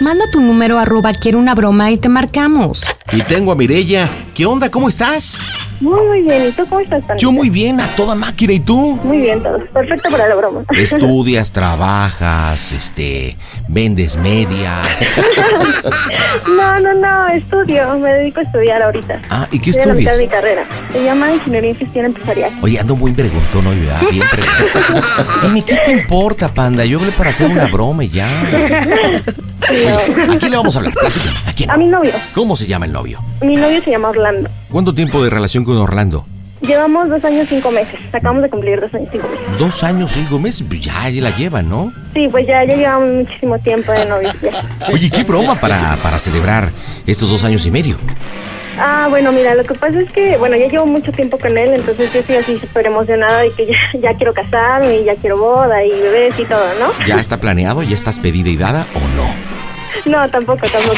Manda tu número arroba quiero una broma y te marcamos. Y tengo a Mirella. ¿Qué onda? ¿Cómo estás? Muy, muy bien. ¿Y tú cómo estás? Yo muy bien, a toda máquina. ¿Y tú? Muy bien, todo. Perfecto para la broma. Estudias, trabajas, este, vendes medias. no, no, no. Estudio. Me dedico a estudiar ahorita. Ah, ¿y qué Estoy a la mitad estudias? de mi carrera. Se llama Ingeniería en Gestión Empresarial. Oye, ando muy preguntón hoy, ¿verdad? Bien preguntón. Dime, ¿qué te importa, panda? Yo hablé para hacer una broma y ya. Oye, ¿a quién le vamos a hablar? ¿a quién? A mi novio. ¿Cómo se llama el novio? Mi novio se llama Orlando. ¿Cuánto tiempo de relación con Orlando? Llevamos dos años, cinco meses. Acabamos de cumplir dos años, cinco meses. Dos años, cinco meses, pues ya, ya la llevan, ¿no? Sí, pues ya, ya llevamos muchísimo tiempo de novios. ya. Oye, ¿qué broma para, para celebrar estos dos años y medio? Ah, bueno, mira, lo que pasa es que, bueno, ya llevo mucho tiempo con él, entonces yo estoy así súper emocionada y que ya, ya quiero casarme y ya quiero boda y bebés y todo, ¿no? ¿Ya está planeado? ¿Ya estás pedida y dada o no? No, tampoco, tampoco.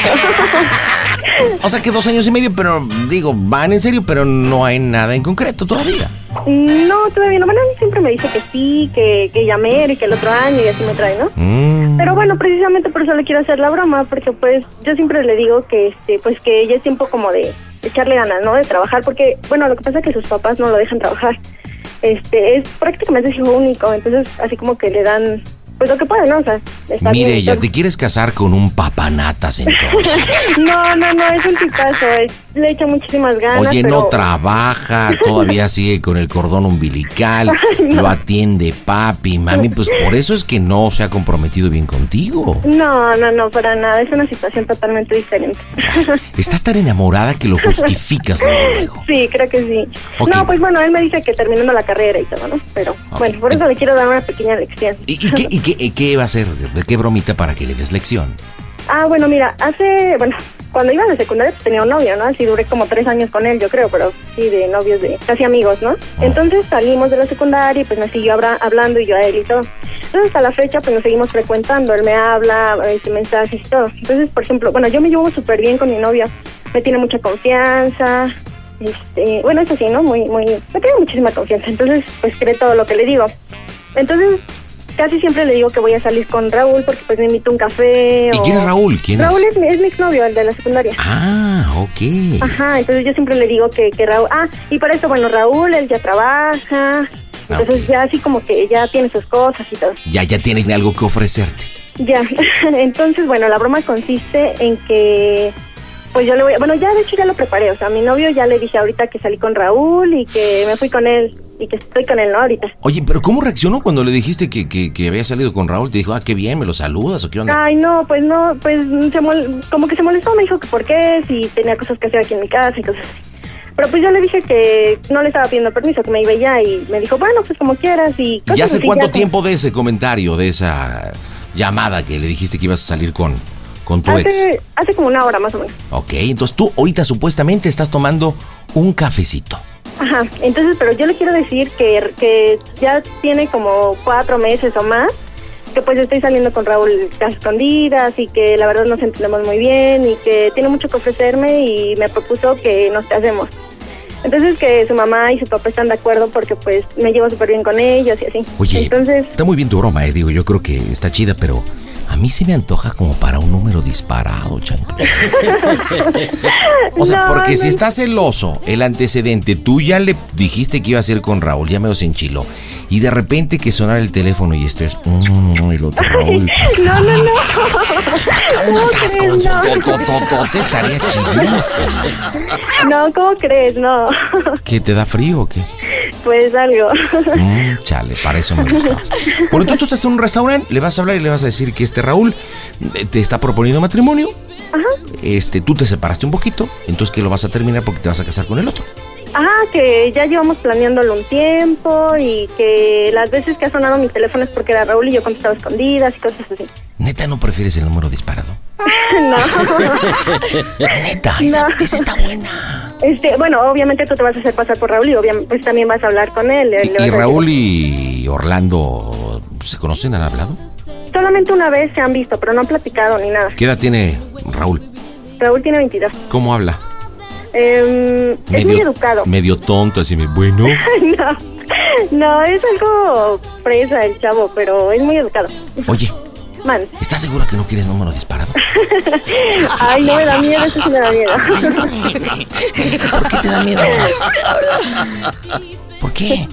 O sea que dos años y medio, pero digo, van en serio, pero no hay nada en concreto todavía. No, todavía no. Bueno, siempre me dice que sí, que, que llamé y que el otro año y así me trae, ¿no? Mm. Pero bueno, precisamente por eso le quiero hacer la broma, porque pues yo siempre le digo que este, pues que ya es tiempo como de echarle ganas, ¿no? De trabajar, porque bueno, lo que pasa es que sus papás no lo dejan trabajar. Este, es prácticamente hijo único, entonces así como que le dan pues lo que puede, ¿no? O sea, está Mire, bien, ya todo. te quieres casar con un papanatas entonces. No, no, no, es un tipazo, es- le echa muchísimas ganas. Oye, pero... no trabaja, todavía sigue con el cordón umbilical, lo atiende papi, mami, pues por eso es que no se ha comprometido bien contigo. No, no, no, para nada, es una situación totalmente diferente. Estás tan enamorada que lo justificas luego. Sí, creo que sí. No, pues bueno, él me dice que terminando la carrera y todo, ¿no? Pero bueno, por eso le quiero dar una pequeña lección. ¿Y, y qué, y qué- va a hacer? ¿De qué bromita para que le des lección? Ah, bueno, mira, hace, bueno, cuando iba a la secundaria pues tenía un novio, ¿no? Así duré como tres años con él, yo creo, pero sí, de novios, de casi amigos, ¿no? Entonces salimos de la secundaria y pues me siguió habla- hablando y yo a él y todo. Entonces hasta la fecha pues nos seguimos frecuentando, él me habla, me mensajes y todo. Entonces, por ejemplo, bueno, yo me llevo súper bien con mi novio, me tiene mucha confianza, este, bueno, eso sí, ¿no? Muy, muy, me tiene muchísima confianza, entonces pues cree todo lo que le digo. Entonces, casi siempre le digo que voy a salir con Raúl porque pues me invito a un café. ¿Y o- quién es Raúl? ¿Quién Raúl es? es, mi- es mi exnovio, el de la secundaria. Ah, ok. Ajá, entonces yo siempre le digo que, que Raúl... Ah, y para eso, bueno, Raúl, él ya trabaja, entonces ok. ya así como que ya tiene sus cosas y todo. Ya, ya tienen algo que ofrecerte. Ya, entonces, bueno, la broma consiste en que... Pues yo le voy... Bueno, ya de hecho ya lo preparé, o sea, a mi novio ya le dije ahorita que salí con Raúl y que me fui con él y que estoy con él, ¿no? Ahorita. Oye, pero ¿cómo reaccionó cuando le dijiste que, que, que había salido con Raúl? Te dijo, ah, qué bien, ¿me lo saludas o qué onda? Ay, no, pues no, pues se mol- como que se molestó, me dijo que por qué, si tenía cosas que hacer aquí en mi casa y cosas así. Pero pues yo le dije que no le estaba pidiendo permiso, que me iba ya y me dijo, bueno, pues como quieras y... ¿Y cosas ya hace cuánto ya- tiempo de ese comentario, de esa llamada que le dijiste que ibas a salir con, con tu ex? Hace, hace como una hora más o menos. Ok, entonces tú ahorita supuestamente estás tomando un cafecito. Ajá, entonces, pero yo le quiero decir que, que ya tiene como cuatro meses o más, que pues estoy saliendo con Raúl a escondidas y que la verdad nos entendemos muy bien y que tiene mucho que ofrecerme y me propuso que nos casemos. Entonces que su mamá y su papá están de acuerdo porque pues me llevo súper bien con ellos y así. Oye, Entonces, está muy bien tu broma, eh. Digo, yo creo que está chida, pero a mí se me antoja como para un número disparado, chancla. o sea, No, porque si está celoso el antecedente, tú ya le dijiste que iba a ser con Raúl, ya me los enchiló. Y de repente que sonara el teléfono y estés. mm, el otro Raúl. No, no, no. ¿Cómo crees? No. estaría chidísimo. No, ¿cómo crees? No. ¿Qué te da frío o qué? Pues algo. Mm, chale, para eso me gustabas. Bueno, entonces tú estás en un restaurante, le vas a hablar y le vas a decir que este Raúl eh, te está proponiendo matrimonio. Este, tú te separaste un poquito, entonces que lo vas a terminar porque te vas a casar con el otro. Ah, que ya llevamos planeándolo un tiempo y que las veces que ha sonado mi teléfono es porque era Raúl y yo contestaba escondidas y cosas así. Neta, ¿no prefieres el número disparado? No. Neta, esa, No. esa está buena. Este, bueno, obviamente tú te vas a hacer pasar por Raúl y obviamente pues también vas a hablar con él. ¿Y, Raúl y Orlando se conocen? ¿Han hablado? Solamente una vez se han visto, pero no han platicado ni nada. ¿Qué edad tiene Raúl? Raúl tiene 22. ¿Cómo habla? Eh, es muy educado. Medio tonto, así, me- bueno. no, no, es algo fresa el chavo, pero es muy educado. Oye, Man. ¿estás segura que no quieres número disparado? Ay, no me da miedo, eso sí me da miedo. ¿Por qué te da miedo? ¿Por qué?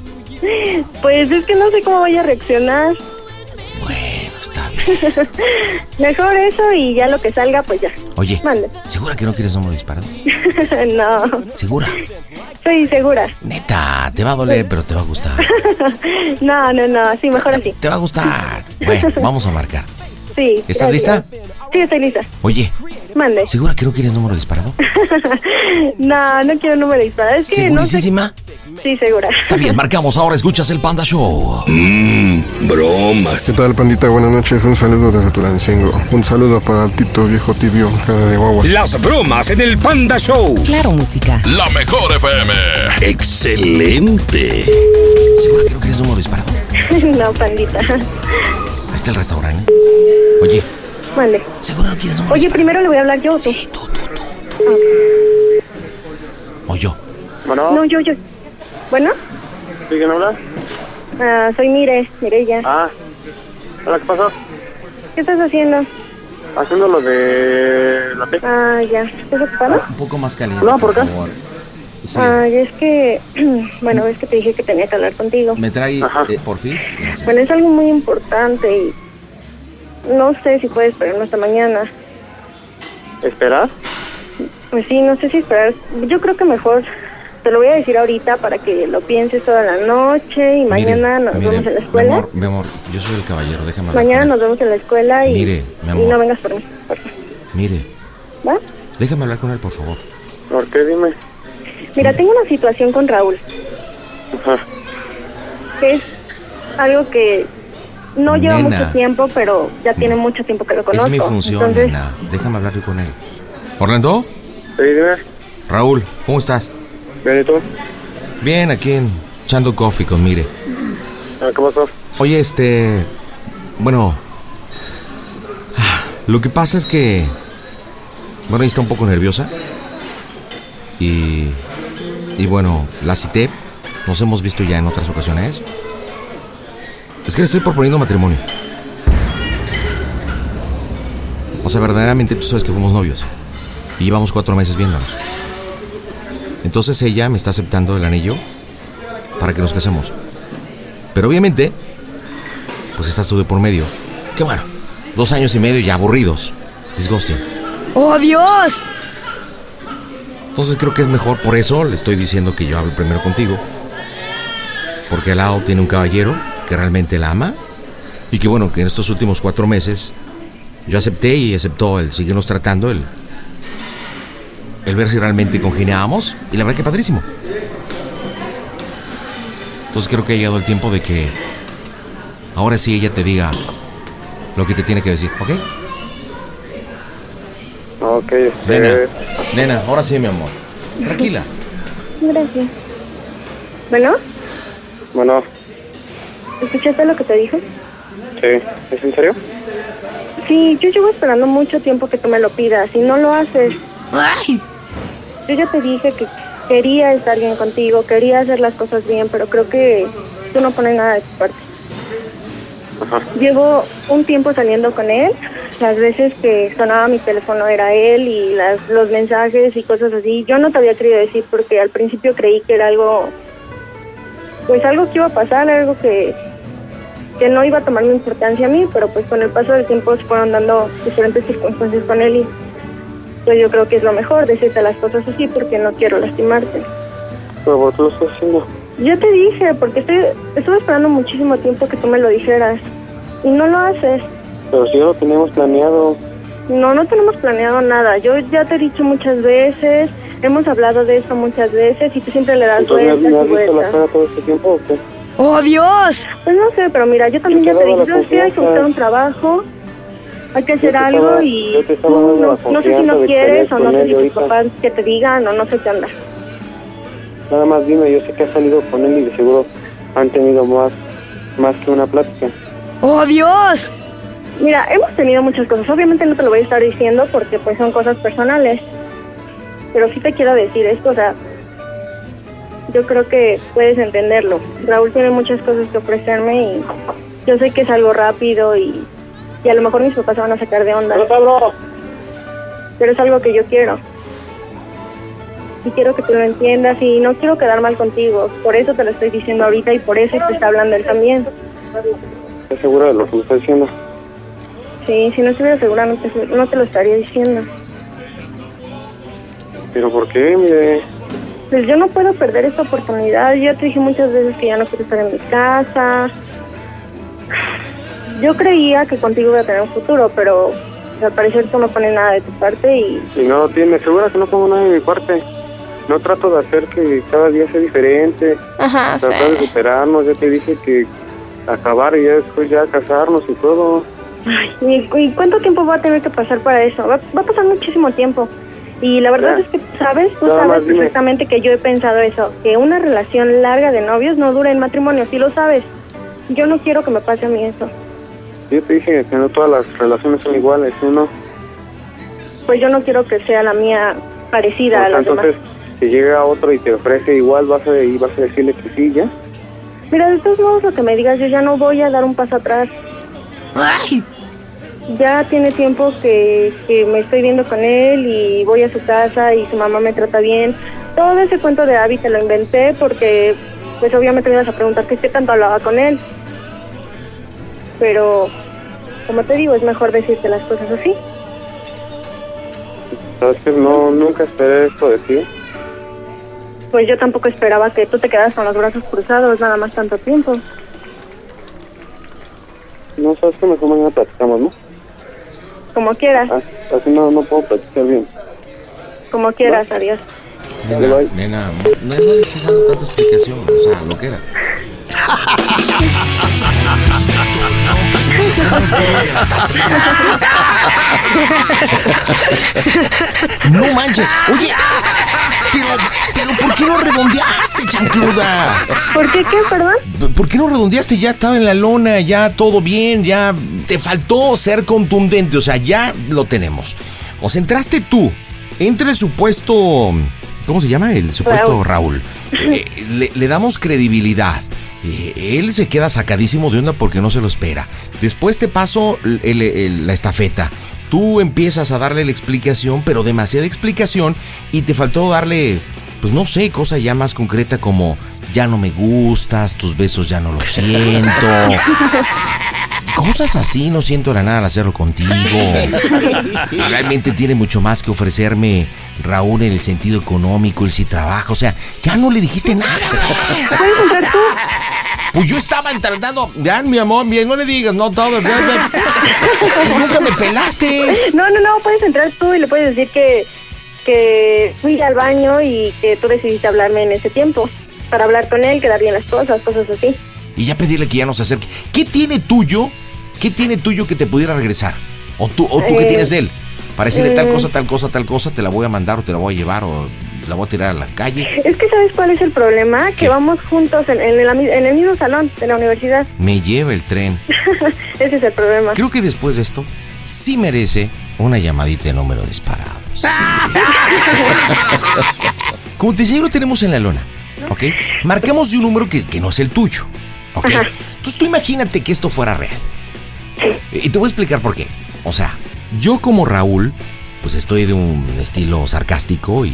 Pues es que no sé cómo vaya a reaccionar. Mejor eso y ya lo que salga, pues ya. Oye, Mande. ¿segura que no quieres número disparado? no, ¿Segura? estoy segura. Neta, te va a doler, pero te va a gustar. No, no, no, sí, mejor así. Te va a gustar. Bueno, vamos a marcar. Sí. ¿Estás lista? Sí, estoy lista. Oye, Mande. ¿segura que no quieres número disparado? No, no quiero número disparado. Es que no sé. ¿Segurísima? Sí, segura. Está bien, marcamos ahora, escuchas el Panda Show. Bromas. ¿Qué tal, pandita? Buenas noches. Un saludo desde Tulancingo. Un saludo para el Tito viejo tibio, cara de guagua. Las bromas en el Panda Show. Claro, música. La mejor FM. Excelente. ¿Segura que no quieres número disparado? no, pandita. Ahí está el restaurante. Oye, Mande. ¿segura no quieres número Oye, primero le voy a hablar yo. ¿tú? disparado? Tú, tú, tú. O yo. Bueno, No, yo, yo. Bueno, ¿sí quién habla? ah, soy Mire, Mireya. Ah, hola, ¿qué pasó? ¿Qué estás haciendo? Haciendo lo de la pe... Ah, ya. ¿Estás ocupado? Un poco más caliente. No, ¿por qué? favor. Sí. Ay, es que, bueno, es que te dije que tenía que hablar contigo. ¿Me trae eh, por fin? Gracias. Bueno, es algo muy importante y no sé si puedes esperarme hasta mañana. ¿Esperar? Pues sí, no sé si esperar. Yo creo que mejor te lo voy a decir ahorita para que lo pienses toda la noche y mañana Mire, nos mire, vemos en la Mi escuela. amor, mi amor, yo soy el caballero, déjame hablar Mañana nos vemos en la escuela y, Mire, mi y amor. no vengas por mí, por favor. Mire, ¿Va? déjame hablar con él, por favor. ¿Por qué? Dime. Mira, tengo una situación con Raúl, Ajá. que es algo que no lleva Nena. mucho tiempo, pero ya tiene mucho tiempo que lo conozco. Es mi función, Entonces, nena. Déjame hablar yo con él. ¿Orlando? Sí, dime. Raúl, ¿cómo estás? Bien, ¿y tú? Bien, aquí en echando coffee con Mire. Ah, ¿Qué pasó? Oye, este. Bueno. Lo que pasa es que. Bueno, ella está un poco nerviosa. Y. Y bueno, la cité. Nos hemos visto ya en otras ocasiones. Es que le estoy proponiendo matrimonio. O sea, verdaderamente tú sabes que fuimos novios. Y llevamos cuatro meses viéndonos. Entonces ella me está aceptando el anillo para que nos casemos. Pero obviamente, pues estás tú de por medio. Que bueno, dos años y medio ya aburridos. Disgusting. ¡Oh, Dios! Entonces creo que es mejor, por eso le estoy diciendo que yo hablo primero contigo. Porque al lado tiene un caballero que realmente la ama. Y que bueno, que en estos últimos cuatro meses yo acepté y aceptó el seguirnos tratando, el, el ver si realmente congeniábamos. Y la verdad que padrísimo. Entonces creo que ha llegado el tiempo de que ahora sí ella te diga lo que te tiene que decir, ¿ok? Ok. Nena, nena, ahora sí, mi amor. Tranquila. gracias. Bueno, Bueno, ¿escuchaste lo que te dije? sí. ¿Es en serio? Sí, yo llevo esperando mucho tiempo que tú me lo pidas y no lo haces. ¡Ay! Yo ya te dije que quería estar bien contigo, quería hacer las cosas bien, pero creo que tú no pones nada de tu parte. Llevo un tiempo saliendo con él las veces que sonaba mi teléfono era él y las, los mensajes y cosas así. Yo no te había querido decir porque al principio creí que era algo, pues algo que iba a pasar, algo que, que no iba mi importancia a mí, pero pues con el paso del tiempo se fueron dando diferentes circunstancias con él y pues yo creo que es lo mejor decirte las cosas así porque no quiero lastimarte. Pero ¿por qué lo estás haciendo? Yo te dije, porque estoy, estuve esperando muchísimo tiempo que tú me lo dijeras y no lo haces. Pero si ya lo teníamos planeado. No, no tenemos planeado nada. Yo ya te he dicho muchas veces, hemos hablado de esto muchas veces y tú siempre le das Entonces, vueltas ¿me has y visto la vueltas. cara todo este tiempo o qué? ¡Oh, Dios! Pues no sé, pero mira, yo también Yo ya te dije, ¿sabes qué? Hay que buscar un trabajo, hay que hacer algo estaba- y yo te estaba tú dando no, la no sé si no quieres o no sé si tus papás que te digan o no sé qué onda. Nada más dime, yo sé que has salido con él y de seguro han tenido más, más que una plática. ¡Oh, Dios! Mira, hemos tenido muchas cosas. Obviamente no te lo voy a estar diciendo porque pues son cosas personales. Pero sí te quiero decir esto, o sea, yo creo que puedes entenderlo. Raúl tiene muchas cosas que ofrecerme y yo sé que es algo rápido y, y a lo mejor mis papás se van a sacar de onda. Pero es algo que yo quiero. Y quiero que tú lo entiendas y no quiero quedar mal contigo. Por eso te lo estoy diciendo ahorita y por eso te está hablando él también. ¿Estás segura de lo que me estás diciendo? Sí, si no estuviera segura no te, no te lo estaría diciendo. ¿Pero por qué? Mire, Pues yo no puedo perder esta oportunidad. Yo ya te dije muchas veces que ya no quiero estar en mi casa. Yo creía que contigo iba a tener un futuro, pero pues, al parecer tú no pones nada de tu parte y y no lo tiene, segura que no pongo nada de mi parte. No trato de hacer que cada día sea diferente. Ajá, Tratar de superarnos, ya te dije que acabar y ya después ya casarnos y todo. ¿Y, y cuánto tiempo va a tener que pasar para eso? Va, va a pasar muchísimo tiempo. Y la verdad Ya. es que, ¿sabes? Tú Nada sabes dime. perfectamente que yo he pensado eso, que una relación larga de novios no dura en matrimonio, sí lo sabes. Yo no quiero que me pase a mí eso. Yo te dije que no todas las relaciones son iguales, ¿no? Pues yo no quiero que sea la mía parecida a demás. Entonces, si llega otro y te ofrece igual, vas a, y vas a decirle que sí, ¿ya? Mira, de todos modos, lo que me digas, yo ya no voy a dar un paso atrás. ¡Ay! Ya tiene tiempo que, que me estoy viendo con él y voy a su casa y su mamá me trata bien. Todo ese cuento de Abby te lo inventé porque, pues obviamente me ibas a preguntar que qué tanto hablaba con él. Pero, como te digo, es mejor decirte las cosas así. Sabes que no, nunca esperé esto de ti. Pues yo tampoco esperaba que tú te quedaras con los brazos cruzados nada más tanto tiempo. No sabes que mejor mañana platicamos, ¿no? Como quieras, Ah, así no, no puedo platicar bien. como quieras, adiós. Nena, nena, no, no le estés dando tanta explicación, o sea, lo que era. No manches, oye, pero, pero ¿por qué no redondeaste, chancluda? ¿Por qué qué, perdón? ¿Por qué no redondeaste? Ya estaba en la lona, ya todo bien, ya te faltó ser contundente, o sea, ya lo tenemos. O sea, entraste tú, entra el supuesto, ¿cómo se llama? El supuesto Raúl. Eh, le, le damos credibilidad. Eh, él se queda sacadísimo de onda porque no se lo espera. Después te paso el- la estafeta. Tú empiezas a darle la explicación, pero demasiada explicación, y te faltó darle, pues no sé, cosa ya más concreta como ya no me gustas, tus besos ya no los siento. Cosas así, no siento la nada al hacerlo contigo. Realmente tiene mucho más que ofrecerme Raúl en el sentido económico, él sí trabaja, o sea, ya no le dijiste nada. ¿Puedes entrar tú? Pues yo estaba tratando, ya mi amor, bien, no le digas, no todo, nunca me pelaste. No, no, no, puedes entrar tú y le puedes decir que, que fui al baño y que tú decidiste hablarme en ese tiempo. Para hablar con él, quedar bien las cosas, cosas así. Y ya pedirle que ya no se acerque. ¿Qué tiene tuyo? ¿Qué tiene tuyo que te pudiera regresar? ¿O tú, o tú qué Eh, tienes de él? Para decirle tal mm. cosa, tal cosa, tal cosa, te la voy a mandar o te la voy a llevar o la voy a tirar a la calle. Es que ¿sabes cuál es el problema? ¿Qué? Que vamos juntos en, en el, ami- en el mismo salón de la universidad. Me lleva el tren. Ese es el problema. Creo que después de esto, sí merece una llamadita de número disparado. Sí. Como te decía, lo tenemos en la lona. ¿Ok? Marcamos de un número que, que no es el tuyo. ¿Ok? Ajá. Entonces tú imagínate que esto fuera real. Y te voy a explicar por qué. O sea, Yo como Raúl, pues estoy de un estilo sarcástico y,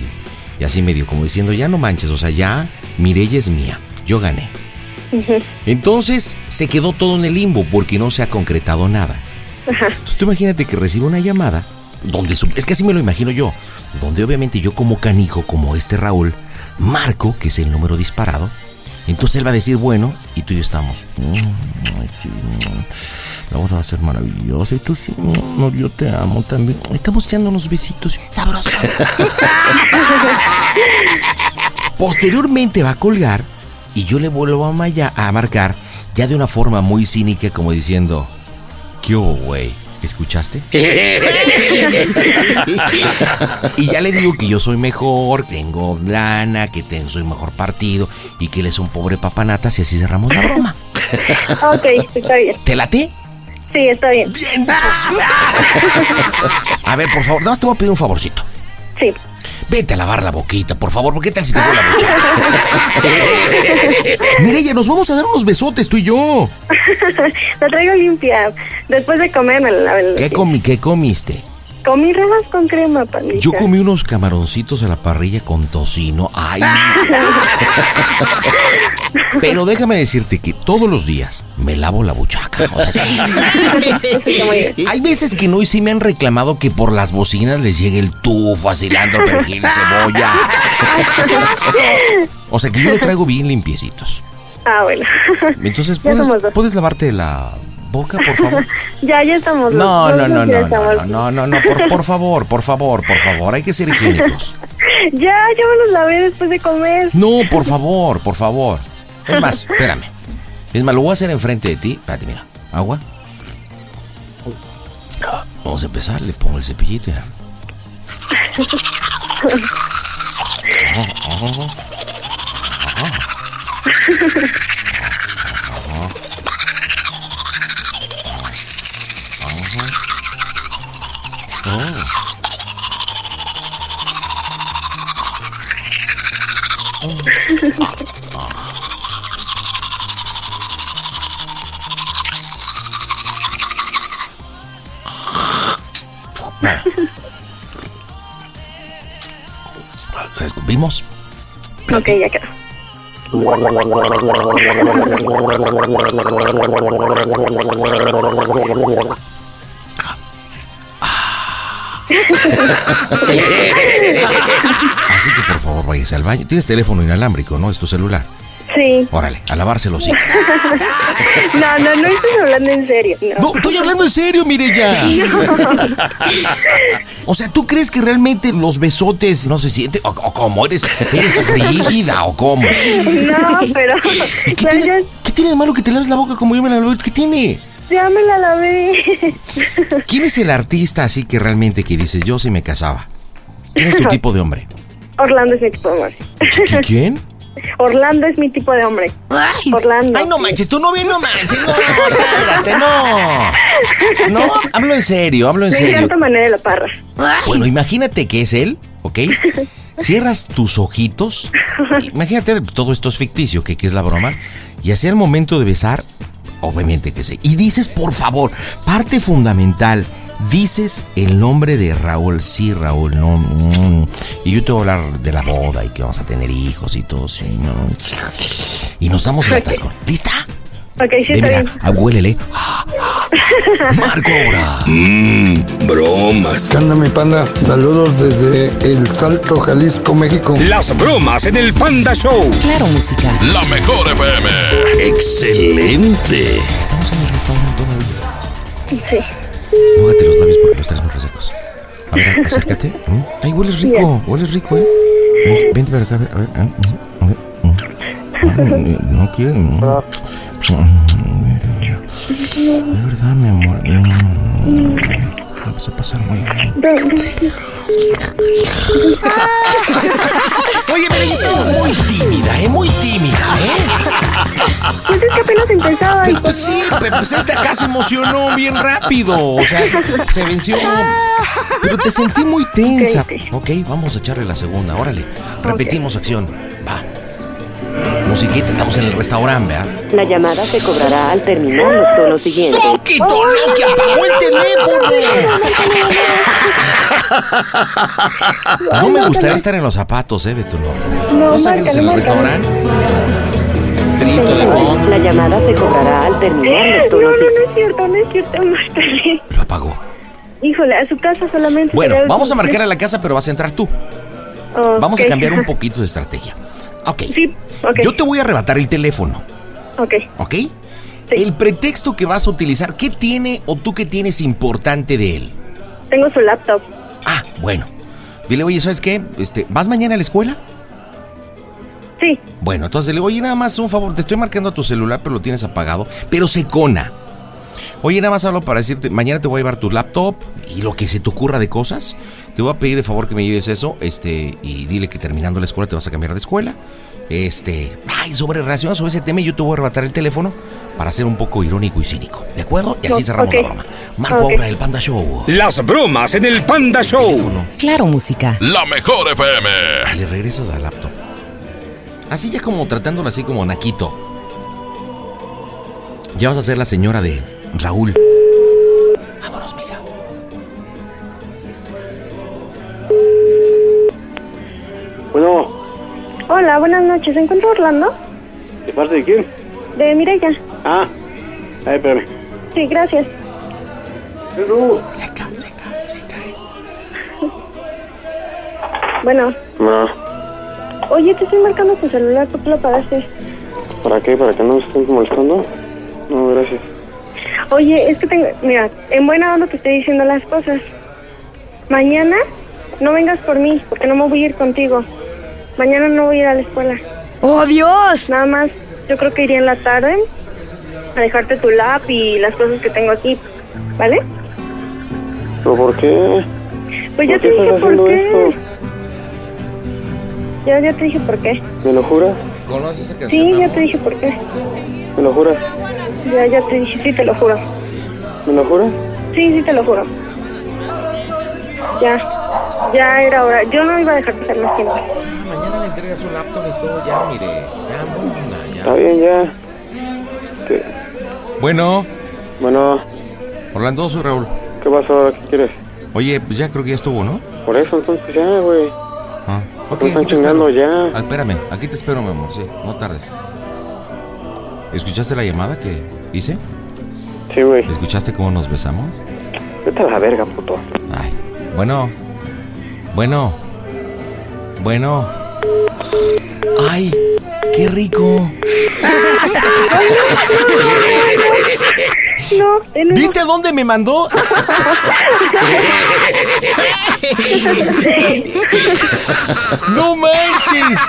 y así medio como diciendo, ya no manches, o sea, ya Mireya es mía, yo gané. Entonces se quedó todo en el limbo porque no se ha concretado nada. Entonces tú imagínate que recibe una llamada donde es que así me lo imagino yo, donde obviamente yo como canijo, como este Raúl, marco, que es el número disparado, entonces él va a decir, bueno, y tú y yo estamos. "Mm, ay, sí, la boda va a ser maravillosa. Y tú sí, no, yo te amo también. Estamos echando unos besitos sabrosos. Posteriormente va a colgar y yo le vuelvo a, maya- a marcar ya de una forma muy cínica como diciendo, ¿qué hubo, güey? ¿Escuchaste? y ya le digo que yo soy mejor, tengo lana, que soy mejor partido y que él es un pobre papanatas y así cerramos la broma. Ok, está bien. ¿Te late? Sí, está bien. Bien. A ver, por favor, nada más te voy a pedir un favorcito. Sí. Vete a lavar la boquita, por favor, porque ¿qué tal si te huele la bocha? Mireya, nos vamos a dar unos besotes tú y yo. la traigo limpia. Después de comer me la. ¿Qué, comi ¿Qué comiste? Comí rajas con crema, pandita. Yo comí unos camaroncitos a la parrilla con tocino. Ay. Pero déjame decirte que todos los días me lavo la buchaca. O sea, sí. Hay veces que no y sí me han reclamado que por las bocinas les llegue el tufo, cilantro, perejil, cebolla. O sea que yo los traigo bien limpiecitos. Ah, bueno. Entonces, Ya ¿puedes, somos dos. ¿puedes lavarte la boca, por favor? ya, ya estamos. No, no, no, no, estamos. no, no, no, no, por, por favor, por favor, por favor, hay que ser higiénicos. Ya, yo me los lavé después de comer. No, por favor, por favor. Es más, espérame. Es más, lo voy a hacer enfrente de ti. Espérate, mira. Agua. Vamos a empezar, le pongo el cepillito. ya. ¿Vimos? Ok, ya quedó. Así que por favor váyase al baño. Tienes teléfono inalámbrico, ¿no? Es tu celular. Sí. Órale, a lavárselo, sí. No, no, no estoy hablando en serio. No. No, estoy hablando en serio, Mireya. O sea, ¿tú crees que realmente los besotes no se sienten? ¿O, o cómo? ¿Eres, ¿Eres frígida o cómo? No, pero. ¿Y ¿Qué tiene, ya, ¿Qué tiene de malo que te laves la boca como yo me la lavé? ¿Qué tiene? Ya me la lavé. ¿Quién es el artista así que realmente que dices, yo sí me casaba? ¿Quién es tu tipo de hombre? Orlando es mi tipo de hombre. ¿Qui- ¿Quién? Orlando es mi tipo de hombre. Ay, Orlando. Ay, no manches, tú no bien, no manches, no, espérate, no. No, hablo en serio, hablo en Me serio. encanta Manuel de la Parra. Bueno, imagínate que es él, ¿ok? Cierras tus ojitos. Imagínate, todo esto es ficticio, que, que es la broma. Y hacia el momento de besar, obviamente que sí. Y dices, por favor, parte fundamental. Dices el nombre de Raúl, sí, Raúl, no. mm. Y yo te voy a hablar de la boda y que vamos a tener hijos y todo, sí. Y nos damos el Ok. atascón. ¿Lista? Ok, sí, Ve, está mira, bien. huélele. Marco ahora. Mmm, bromas. ¿Qué onda mi panda? Saludos desde El Salto, Jalisco, México. Las bromas en el Panda Show. Claro, música. La mejor FM. Excelente. Estamos en el restaurante todavía. Sí. Mójate los labios porque los traes muy resecos. A ver, acércate. ¿Mm? Ay, hueles rico, hueles rico, ¿eh? Vente, vente para acá, a ver, a ver. ah, mm, a ver. Ah, mm, No De verdad, mi amor. La vas a pasar muy bien. Oye, mira, ya estás muy tímida, ¿eh? Muy tímida, ¿eh? Pues es que apenas empezaba. y Pues, sí, pues esta acá se emocionó bien rápido. O sea, se venció. Pero te sentí muy tensa. Ok, Ok, vamos a echarle la segunda. Órale. Repetimos acción. Musiquita, estamos en el restaurante, ¿verdad? La llamada se cobrará al terminar los tonos siguientes. ¡Soquito, lo que apagó el teléfono! No me gustaría estar en los zapatos, eh, de tu novio. No, ¿No salimos márcale, en el restaurante? Trito de fondo. La llamada se cobrará al terminar los No, no, no es cierto, no es cierto. Lo apagó. Híjole, a su casa solamente. Bueno, vamos a marcar a la casa, pero vas a entrar tú. Vamos a cambiar un poquito de estrategia. Ok. Sí, ok. Yo te voy a arrebatar el teléfono, Ok. ¿ok? El pretexto que vas a utilizar, ¿qué tiene o tú qué tienes importante de él? Tengo su laptop. Ah, bueno. Dile, oye, ¿sabes qué? Este, ¿Vas mañana a la escuela? Sí. Bueno, entonces le digo, oye, nada más un favor, te estoy marcando a tu celular, pero lo tienes apagado, pero secona. Oye, nada más hablo para decirte, mañana te voy a llevar tu laptop y lo que se te ocurra de cosas. Te voy a pedir de favor que me lleves eso, este, y dile que terminando la escuela te vas a cambiar de escuela. Este, ay, sobre relacionado sobre ese tema, yo te voy a arrebatar el teléfono para ser un poco irónico y cínico, ¿de acuerdo? Y así No, cerramos la broma. Marco Ok. ahora el Panda Show. Las bromas en el Panda Show. Claro, música. La mejor FM. Le regresas al laptop. Así ya como tratándolo así como naquito. Ya vas a ser la señora de Raúl. Vámonos, mija. Bueno, Hola, buenas noches. ¿Se encuentra Orlando? ¿de parte de quién? De Mireya. Ah, ay, espérame. Sí, gracias. Seca, seca, seca. Bueno, No, oye, te estoy marcando tu celular. ¿Por qué lo pagaste? ¿para qué? ¿Para que no me estén molestando? No, gracias. Oye, es que tengo... Mira, en buena onda te estoy diciendo las cosas. Mañana no vengas por mí, porque no me voy a ir contigo. Mañana no voy a ir a la escuela. ¡Oh, Dios! Nada más, yo creo que iría en la tarde a dejarte tu lap y las cosas que tengo aquí. ¿Vale? ¿Pero por qué? Pues ya ¿Por te dije por qué. esto? Ya, ya te dije por qué. ¿Me lo juras? ¿Conoces esa canción? Sí, ya te dije por qué. ¿Me lo juras? Ya, ya te dije, sí, te lo juro. ¿Me lo juras? Sí, sí, te lo juro. Ya, ya era hora. Yo no iba a dejar pasar más tiempo. Le entregas su laptop y todo, ya, mire. Ya, ya. Está bien, ya. ¿Qué? Bueno, Bueno, Orlando, soy Raúl. ¿qué pasó ahora? ¿Qué quieres? Oye, pues ya creo que ya estuvo, ¿no? Por eso, entonces ya, güey. Ah, ok. Me están chingando ya. Ah, espérame, aquí te espero, mi amor, sí, no tardes. ¿Escuchaste la llamada que hice? Sí, güey. ¿Escuchaste cómo nos besamos? Vete a la verga, puto. Ay, bueno, bueno, bueno. Ay, qué rico. No. ¿Viste a dónde me mandó? ¡No manches!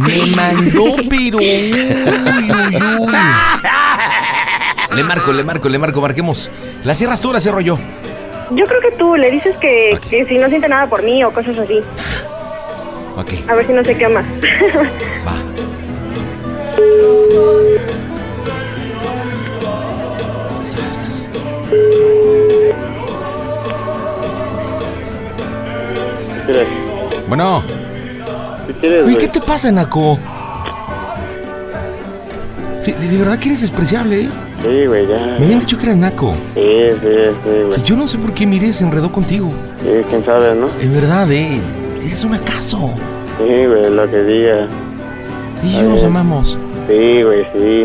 Me mandó, pero. Uy, uy, uy. Le marco, le marco, le marco, marquemos. ¿La cierras tú o la cierro yo? Yo creo que tú le dices que, que si no siente nada por mí o cosas así. Ok, A ver si no se quema. va. Sascas. ¿Qué quieres? Bueno, ¿Qué güey? ¿qué te pasa, Naco? De, de verdad que eres despreciable, ¿eh? Sí, güey, ya. Me habían dicho que eras Naco. Sí, sí, sí, güey. Yo no sé por qué Mire se enredó contigo. Sí, quién sabe, ¿no? En verdad, ¿eh? Eres un acaso. Sí, güey, lo que diga. Y yo nos amamos. Sí, güey, sí.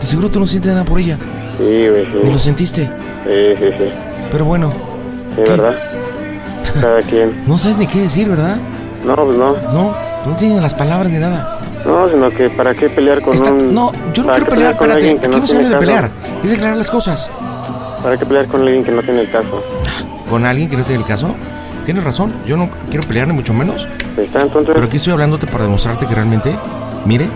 De seguro tú no sientes nada por ella. Sí, güey, Me lo sí. sentiste. Sí, sí, sí. Pero bueno, Sí, ¿verdad? Cada quien. no sabes ni qué decir, ¿verdad? No, pues no. No, no tienes las palabras ni nada. No, sino que para qué pelear con Está- un... no, yo no para quiero pelear, con espérate. alguien que Aquí no se habla de caso. pelear. Es aclarar las cosas. ¿Para qué pelear con alguien que no tiene el caso? ¿Con alguien que no tiene el caso? Tienes razón, yo no quiero pelear ni mucho menos. Está, entonces... Pero aquí estoy hablándote para demostrarte que realmente, mire,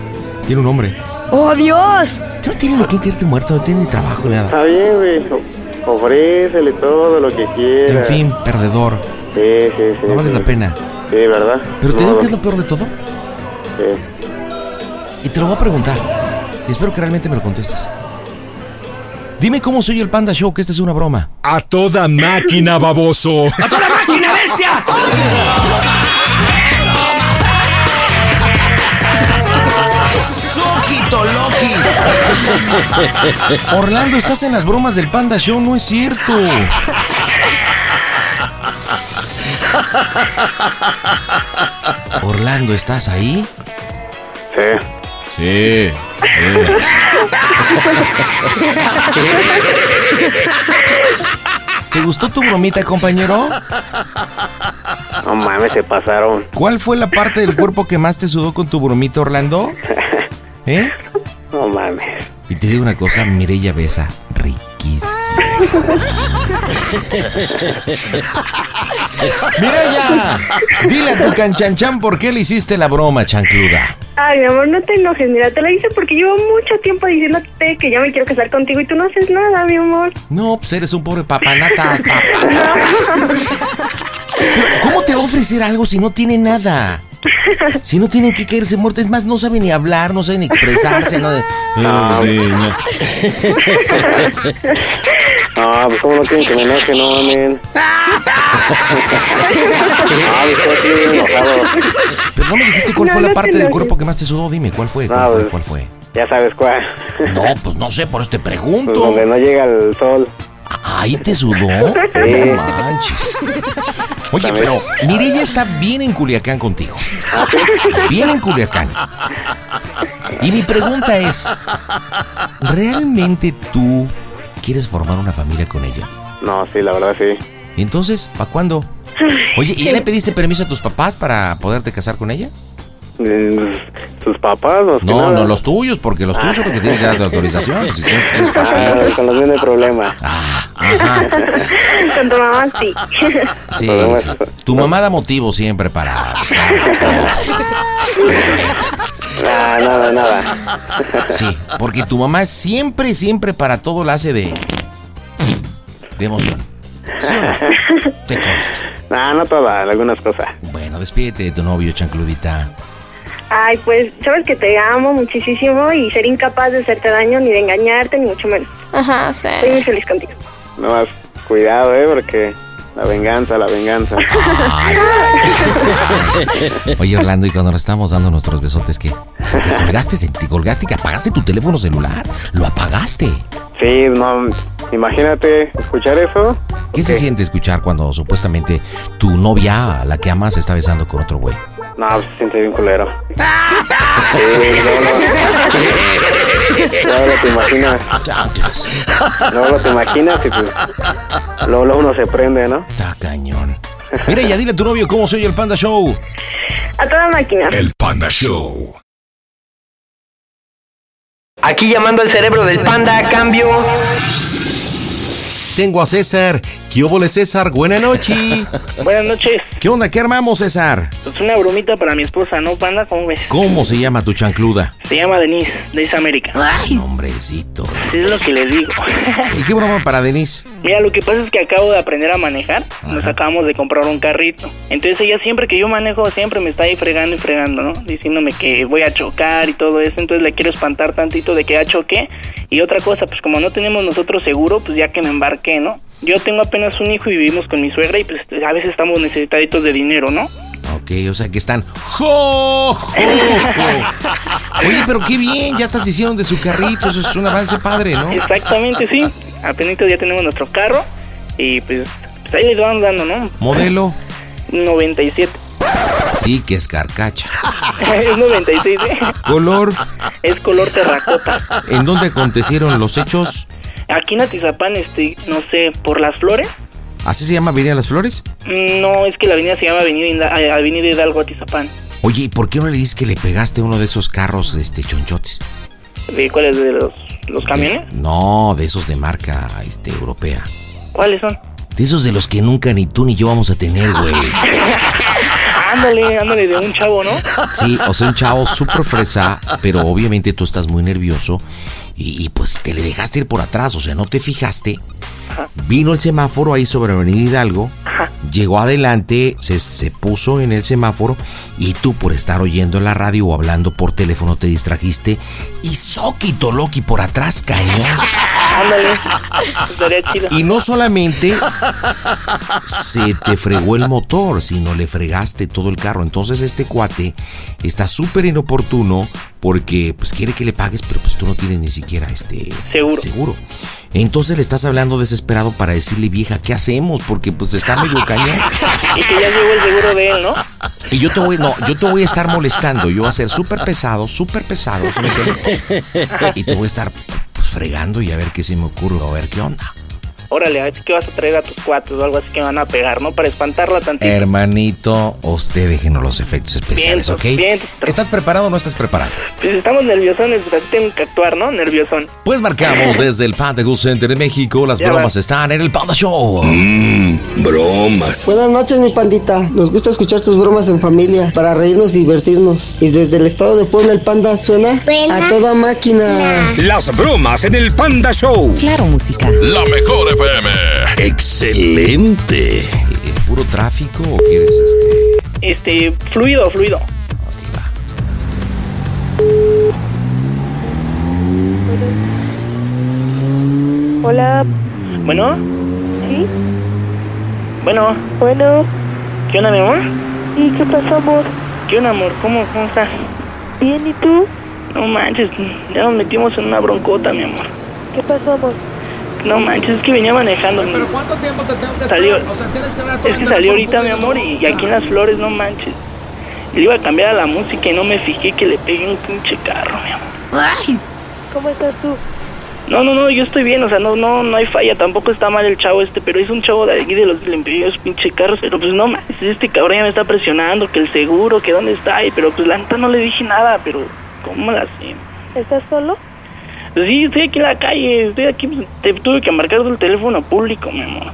tiene un hombre. ¡Oh, Dios! Tú no tienes ni que quedarte muerto, no tiene ni trabajo ni nada. Está bien, güey. Ofrécele todo lo que quiera. En fin, perdedor. Sí, sí, sí. No vales sí. la pena. Sí, ¿verdad? Pero te No, digo que es lo peor de todo. Sí. Y te lo voy a preguntar. Y espero que realmente me lo contestes. Dime cómo soy el Panda Show, que esta es una broma. A toda máquina, baboso. ¡A toda máquina, bestia! Soquito Loki. Orlando, estás en las bromas del Panda Show, no es cierto. Orlando, ¿estás ahí? Sí. Sí. ¿Te gustó tu bromita, compañero? No mames, se pasaron. ¿Cuál fue la parte del cuerpo que más te sudó con tu bromita, Orlando? ¿Eh? No mames. Y te digo una cosa, Mireya Besa, riquísima. Mireya, dile a tu canchanchan por qué le hiciste la broma, chancluda. Ay, mi amor, no te enojes. Mira, te lo hice porque llevo mucho tiempo diciéndote que ya me quiero casar contigo y tú no haces nada, mi amor. No, pues eres un pobre papanatas, papá. Pero, ¿Cómo te va a ofrecer algo si no tiene nada? Si no tienen que caerse muertos, es más, no sabe ni hablar, no sabe ni expresarse, ¿no? De, No. "Eh, niña". No, pues cómo no quieren que me enoje, no mamen. No, pues enojado. Pero no me dijiste cuál No, fue la no te parte del cuerpo que más te sudó, dime, ¿cuál fue? ¿Cuál No, fue? pues- ¿Cuál fue? Ya sabes cuál. No, pues no sé, por eso te Pues pregunto. donde no llega el sol. Ahí te sudó. Sí. No manches. Oye, pero Mireya está bien en Culiacán contigo. Bien en Culiacán. Y mi pregunta es, ¿realmente tú quieres formar una familia con ella? No, sí, la verdad sí. ¿Y entonces, ¿para cuándo? Oye, ¿y ya le pediste permiso a tus papás para poderte casar con ella? ¿Tus papás? No, No, nada. no los tuyos, porque los tuyos son los que tienen que dar autorización. Si tienes, tienes Ah, con los míos no hay problema. Ah, ajá. Con tu mamá sí. Sí, sí. Tu mamá da motivo siempre para... cosas. Ah, nada, nada. Sí, porque tu mamá siempre, siempre para todo la hace de... De emoción. ¿Sí o no? Te consta. Nah, no todas, algunas cosas. Bueno, despídete de tu novio, chancludita. Ay, pues, sabes que te amo muchísimo y ser incapaz de hacerte daño, ni de engañarte, ni mucho menos. Ajá, sí. Estoy muy feliz contigo. No más cuidado, eh, porque la venganza, la venganza. Oye, Orlando, y cuando nos estamos dando nuestros besotes, ¿qué? Porque colgaste, senti- colgaste que apagaste tu teléfono celular. Lo apagaste. Sí, no, imagínate escuchar eso. ¿Qué se siente escuchar cuando supuestamente tu novia, la que amas, está besando con otro güey? No, pues, se siente bien culero. Sí, luego, luego, luego te imaginas, Chanclas. luego te imaginas y pues luego, luego uno se prende, ¿no? Está cañón. Mira, ya dile a tu novio cómo soy el Panda Show. A toda máquina. El Panda Show. Aquí llamando al cerebro del panda a cambio. Tengo a César. ¿Qué óvole, César? Buena noche. Buenas noches. ¿Qué onda? ¿Qué armamos, César? Pues una bromita para mi esposa, ¿no, panda? ¿Cómo ves? ¿Cómo se llama tu chancluda? Se llama Denise, Denise América. Nombrecito. Sí, es lo que les digo. ¿Y qué broma para Denise? Mira, lo que pasa es que acabo de aprender a manejar. Nos acabamos de comprar un carrito. Entonces ella siempre que yo manejo, siempre me está ahí fregando y fregando, ¿no? Diciéndome que voy a chocar y todo eso. Entonces le quiero espantar tantito de que ya choqué. Y otra cosa, pues como no tenemos nosotros seguro, pues ya que me embarqué, ¿no? Yo tengo apenas un hijo y vivimos con mi suegra y pues a veces estamos necesitaditos de dinero, ¿no? Ok, o sea que están. ¡Jo, jo, jo! Oye, pero qué bien, ya hasta se hicieron de su carrito, eso es un avance padre, ¿no? Exactamente, sí. Apenas ya tenemos nuestro carro y pues, pues ahí le van dando, ¿no? Modelo. 97. Sí, que es carcacha. es 96, ¿eh? Color. Es color terracota. ¿En dónde acontecieron los hechos? Aquí en Atizapán, este, no sé, por las flores. ¿Así se llama Avenida Las Flores? Mm, No, es que la avenida se llama Avenida, eh, avenida Hidalgo Atizapán. Oye, ¿y por qué no le dices que le pegaste a uno de esos carros este, chonchotes? ¿De cuáles de los, los camiones? No, de esos de marca este, europea. ¿Cuáles son? De esos de los que nunca ni tú ni yo vamos a tener, güey. Ándale, ándale, de un chavo, ¿no? Sí, o sea, un chavo súper fresa, pero obviamente tú estás muy nervioso y, y, pues te le dejaste ir por atrás, o sea, no te fijaste. Vino el semáforo ahí sobre Avenida Hidalgo, llegó adelante, se, se puso en el semáforo y tú por estar oyendo la radio o hablando por teléfono te distrajiste y Soquito Loki por atrás, cañón. Ándale. Y no solamente se te fregó el motor, sino le fregaste todo el carro. Entonces este cuate está súper inoportuno porque pues quiere que le pagues, pero pues tú no tienes ni siquiera este Seguro. seguro. Entonces le estás hablando desesperado para decirle, vieja, ¿qué hacemos? Porque pues está medio cañón. Y que ya llegó el seguro de él, ¿no? Y yo te voy, no, yo te voy a estar molestando. Yo voy a ser súper pesado, súper pesado. ¿sí me? Y te voy a estar pues, fregando y a ver qué se me ocurre, a ver qué onda. Órale, a ver que vas a traer a tus cuates o algo así que me van a pegar, ¿no? Para espantarla tantito. Hermanito, usted déjenos los efectos especiales, Vientos, ¿ok? vientos. ¿Estás preparado o no estás preparado? Pues estamos nerviosones, pues así tengo que actuar, ¿no? Nerviosón. Pues marcamos desde el Panda Goose Center de México. Las Ya bromas va. están en el Panda Show. Bromas. Buenas noches, mi pandita. Nos gusta escuchar tus bromas en familia para reírnos y divertirnos. Y desde el estado de Puebla, el panda suena a toda máquina. Las bromas en el Panda Show. Claro, música. La mejor FM. Excelente. ¿Es puro tráfico o quieres este? Este, fluido, fluido. Hola, Bueno, ¿sí? bueno, Bueno, ¿qué onda, mi amor? ¿y qué pasó, amor? ¿Qué onda, amor? ¿Cómo, cómo estás? Bien, ¿y tú? No manches, ya nos metimos en una broncota, mi amor. ¿Qué pasó, amor? No manches, es que venía manejando. mi- cuánto tiempo te tengo que Salió- O sea, tienes que hablar Es que salió ahorita, mi amor, y, y aquí en las flores, no manches. Le iba a cambiar a la música y no me fijé que le pegué un pinche carro, mi amor. ¿Cómo estás tú? No, no, no, yo estoy bien, o sea, no, no, no hay falla, tampoco está mal el chavo este, pero es un chavo de aquí de los que le envió esos pinche carros, pero pues no manches, este cabrón ya me está presionando, que el seguro, que dónde está, y, pero pues la neta no le dije nada, pero ¿cómo la hacía? ¿Estás solo? Pues sí, estoy aquí en la calle, estoy aquí, te tuve que marcar el teléfono público, mi amor.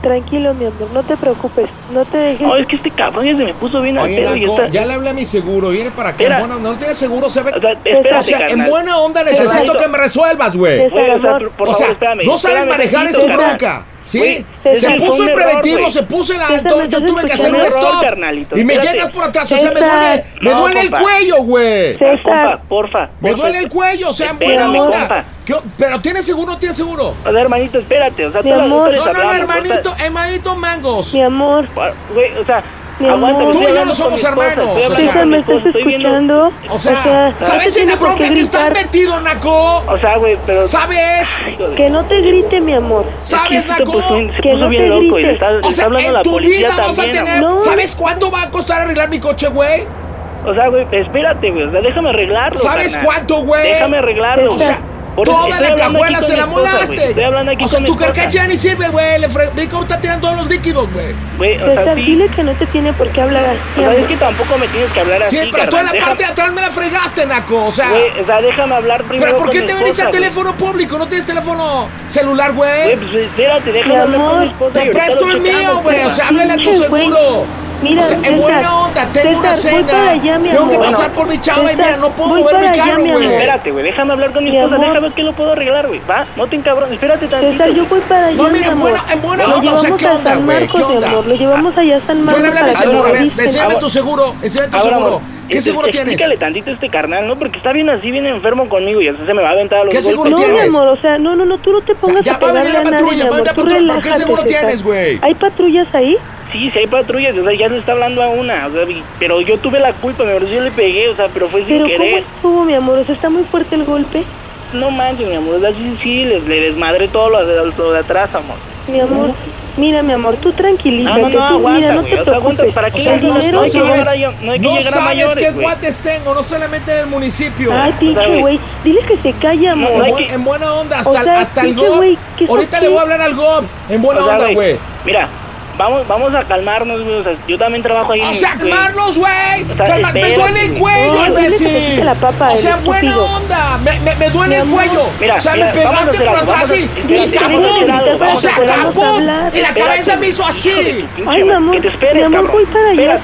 Tranquilo, mi amor, no te preocupes. No te dejes... No, es que este cabrón ya se me puso bien al Oye, pedo y está... ya le hablé a mi seguro, viene para acá. Buena, no tiene seguro, se ve. O sea, espérate, O sea, en buena onda necesito que me resuelvas, güey. O sea, por O sea, favor, espérame. no sabes espérame manejar, es tu carnal. bronca. ¿Sí? Se puso el error, preventivo, se puso el alto. Yo tuve que hacer un stop. Carnalito, y me espérate. llegas por atrás. O sea, me duele, me No, duele el cuello, güey. Compa, porfa. Me porfa. duele el cuello, o sea, en buena onda. compa. ¿Qué- Pero ¿tienes seguro o no tienes seguro? O sea, hermanito, espérate, o sea, las amor. No, no, no, hermanito, hermanito Mangos. Mi amor, Güey, o sea, Estoy Tú y yo no somos esposa, hermanos, estoy o sea, ¿me estás escuchando? O sea, ¿sabes en la bronca que estás metido, Naco? O sea, güey, pero... ¿Sabes? Que no te grite, mi amor. ¿Sabes, Naco? Que no bien te loco y está, O sea, hablando a la en tu vida vas a tener. No. ¿Sabes cuánto va a costar arreglar mi coche, güey? O sea, güey, espérate, güey, o sea, déjame arreglarlo. ¿Sabes cuánto, güey? Déjame arreglarlo. O sea, Por eso estoy la cajuela se la molaste. Estoy hablando aquí O sea, tu carcacha ya ni sirve, güey. Le Ve cómo está tirando todos los líquidos, güey. Güey, o sea, César, sí. dile que no te tiene por qué hablar así, O sea, es que tampoco me tienes que hablar así, Sí, pero tú en la parte de atrás me la fregaste, Naco. O sea, Güey, o sea, déjame hablar primero ¿pero por qué con te esposa, al teléfono público? ¿No tienes teléfono celular, Güey, güey? pues espérate, déjame hablar con mi esposa. Te presto el mío, güey. O sea, háblale a tu seguro. Mira, o sea, en buena onda, tengo una César, cena. para allá, mi Tengo que pasar por mi chava y mira, no puedo mover mi carro, güey. Espérate, güey, déjame hablar con mi Mi esposa, amor. déjame ver que lo puedo arreglar, güey. Va, no te encabrones, espérate tantito. César, yo voy para allá, No, mi mira, en buena- en buena Lo onda, o sea, llevamos ¿qué a onda, San güey? Marcos, ¿Qué onda? amor. Lo llevamos allá a San Yo Marcos le hablé a mi seguro, a ver, enséñame tu seguro, enséñame tu seguro. ¿Qué es- seguro tienes? Explícale tantito a este carnal, ¿no? Porque está bien así, bien enfermo conmigo y hasta se me va a aventar a los ¿Qué golpes. seguro No, mi tienes? amor, o sea, no, no, no, tú no te pongas ya a va a venir pegarle la patrulla, mi va a venir la patrulla, ¿pero qué seguro tienes, güey? ¿Hay patrullas ahí? Sí, sí hay patrullas, o sea, ya le está hablando a una, o sea, pero yo tuve la culpa, mi amor, yo le pegué, o sea, pero fue sin Pero ¿cómo querer. estuvo, mi amor? O sea, está muy fuerte el golpe. No manches, mi amor, o sea, sí, sí, le, le desmadré todo lo de, lo de atrás, amor. Mi amor, mira, mi amor, tú tranquilízate. No, no, no, aguanta, mira, no te aguanta, preocupes. ¿para qué O sea, el no, dinero no sabes, a- no hay que no llegar a sabes mayores, qué güey. guates tengo, no solamente en el municipio. Ay, pinche güey. güey. Dile que se calle, amor. No, en, que- en buena onda, hasta, O sea, hasta el GOB. güey, ¿qué Ahorita le voy a hablar al GOB. En buena O sea, onda, güey. Mira, vamos, vamos a calmarnos, güey, o sea, yo también trabajo ahí. O sea, calmarnos, güey. O sea, Calma- me duele el cuello, imbécil. la papa, O sea, buena onda. Me, me, me duele el cuello. Mira, o sea, mira, me pegaste por atrás y, y O sea, hablar. Y la cabeza me hizo así. Ay, amor, que te esperes, cabrón. voy para allá.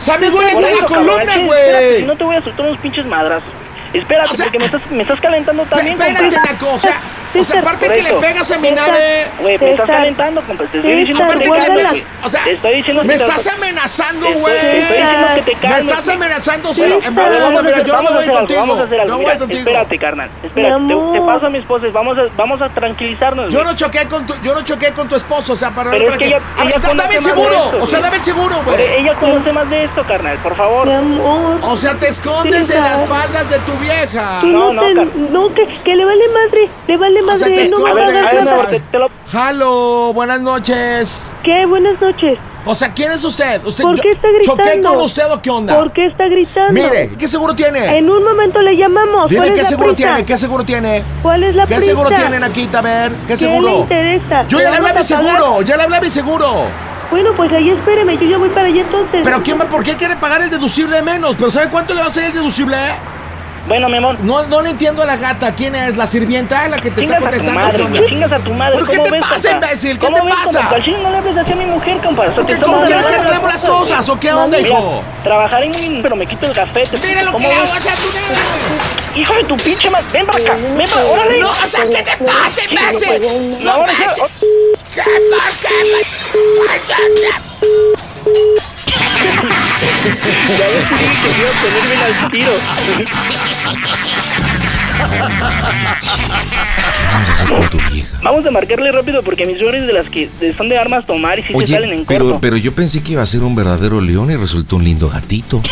O sea, me duele hasta la columna, güey. No te voy a soltar unos pinches madrazos. Espérate, porque me estás, me estás calentando también, Espérate. Naco, o sea, o sea, aparte que le pegas a mi César, nave. Güey, me estás calentando, compa. Te estoy diciendo Aparte que que le te pegas, o sea, Te estoy diciendo me estás amenazando, güey. te estoy diciendo que te Me calmes, estás güey. amenazando, vamos En verdad, mira, yo no me voy contigo. Vamos a hacer algo. No voy Mira, contigo. espérate, carnal. Espérate, te, paso a mi esposa. Vamos a, vamos a tranquilizarnos. Yo no choqué con tu, yo no choqué con tu esposo, o sea, para Pero para que ella, A ver, dame el seguro, o sea, dame el seguro, güey. Ella conoce más de esto, carnal, por favor. O sea, te escondes en las faldas de tu vieja. No, no, car- No, que, que le vale madre, le vale O sea, madre, te no me escondes. hagas nada. Halo, buenas noches. ¿Qué? Buenas noches. O sea, ¿quién es usted? ¿Usted ¿Por qué está gritando? ¿Choqué con usted o qué onda? ¿Por qué está gritando? Mire, ¿qué seguro tiene? En un momento le llamamos. Dime ¿Cuál es qué la seguro prisa? tiene, qué seguro tiene. ¿Cuál es la ¿Qué prisa? seguro tiene, Naquita? A ver, ¿qué ¿Qué seguro? le interesa? Yo ya le hablé a mi seguro, ya le hablé a mi seguro. Bueno, pues ahí espéreme, yo ya voy para allá entonces. Pero ¿quién va? ¿Por qué quiere pagar el deducible menos? ¿Pero sabe cuánto le va a salir el deducible? Bueno, mi amor. No, no le entiendo a la gata. ¿Quién es? ¿La sirvienta? ¿La que te Chingas está a tu contestando? madre, ¿Qué chingas a tu madre. ¿Pero qué ¿Cómo te ves, pasa, imbécil? ¿Qué ¿Cómo te ves, pasa? Al no le hables así a mi mujer, compa. O sea, ¿Por te qué? estamos ¿Cómo quieres que arreglemos las cosas, o qué onda, Mira, hijo? Trabajar en un... Pero me quito el gafete. Mira lo ¿Cómo que le hago, sea, tú Hijo de tu pinche madre. Ven para acá. Ven para... ¡Órale! No, o sea, ¿qué te pasa, imbécil? No, ahora manches. ya- ¿Qué Ya ves que te iba a poner bien al tiro. Vamos a marcarle rápido porque mis suegros de las que son de armas tomar y si se salen en pero, corto. pero yo pensé que iba a ser un verdadero león y resultó un lindo gatito.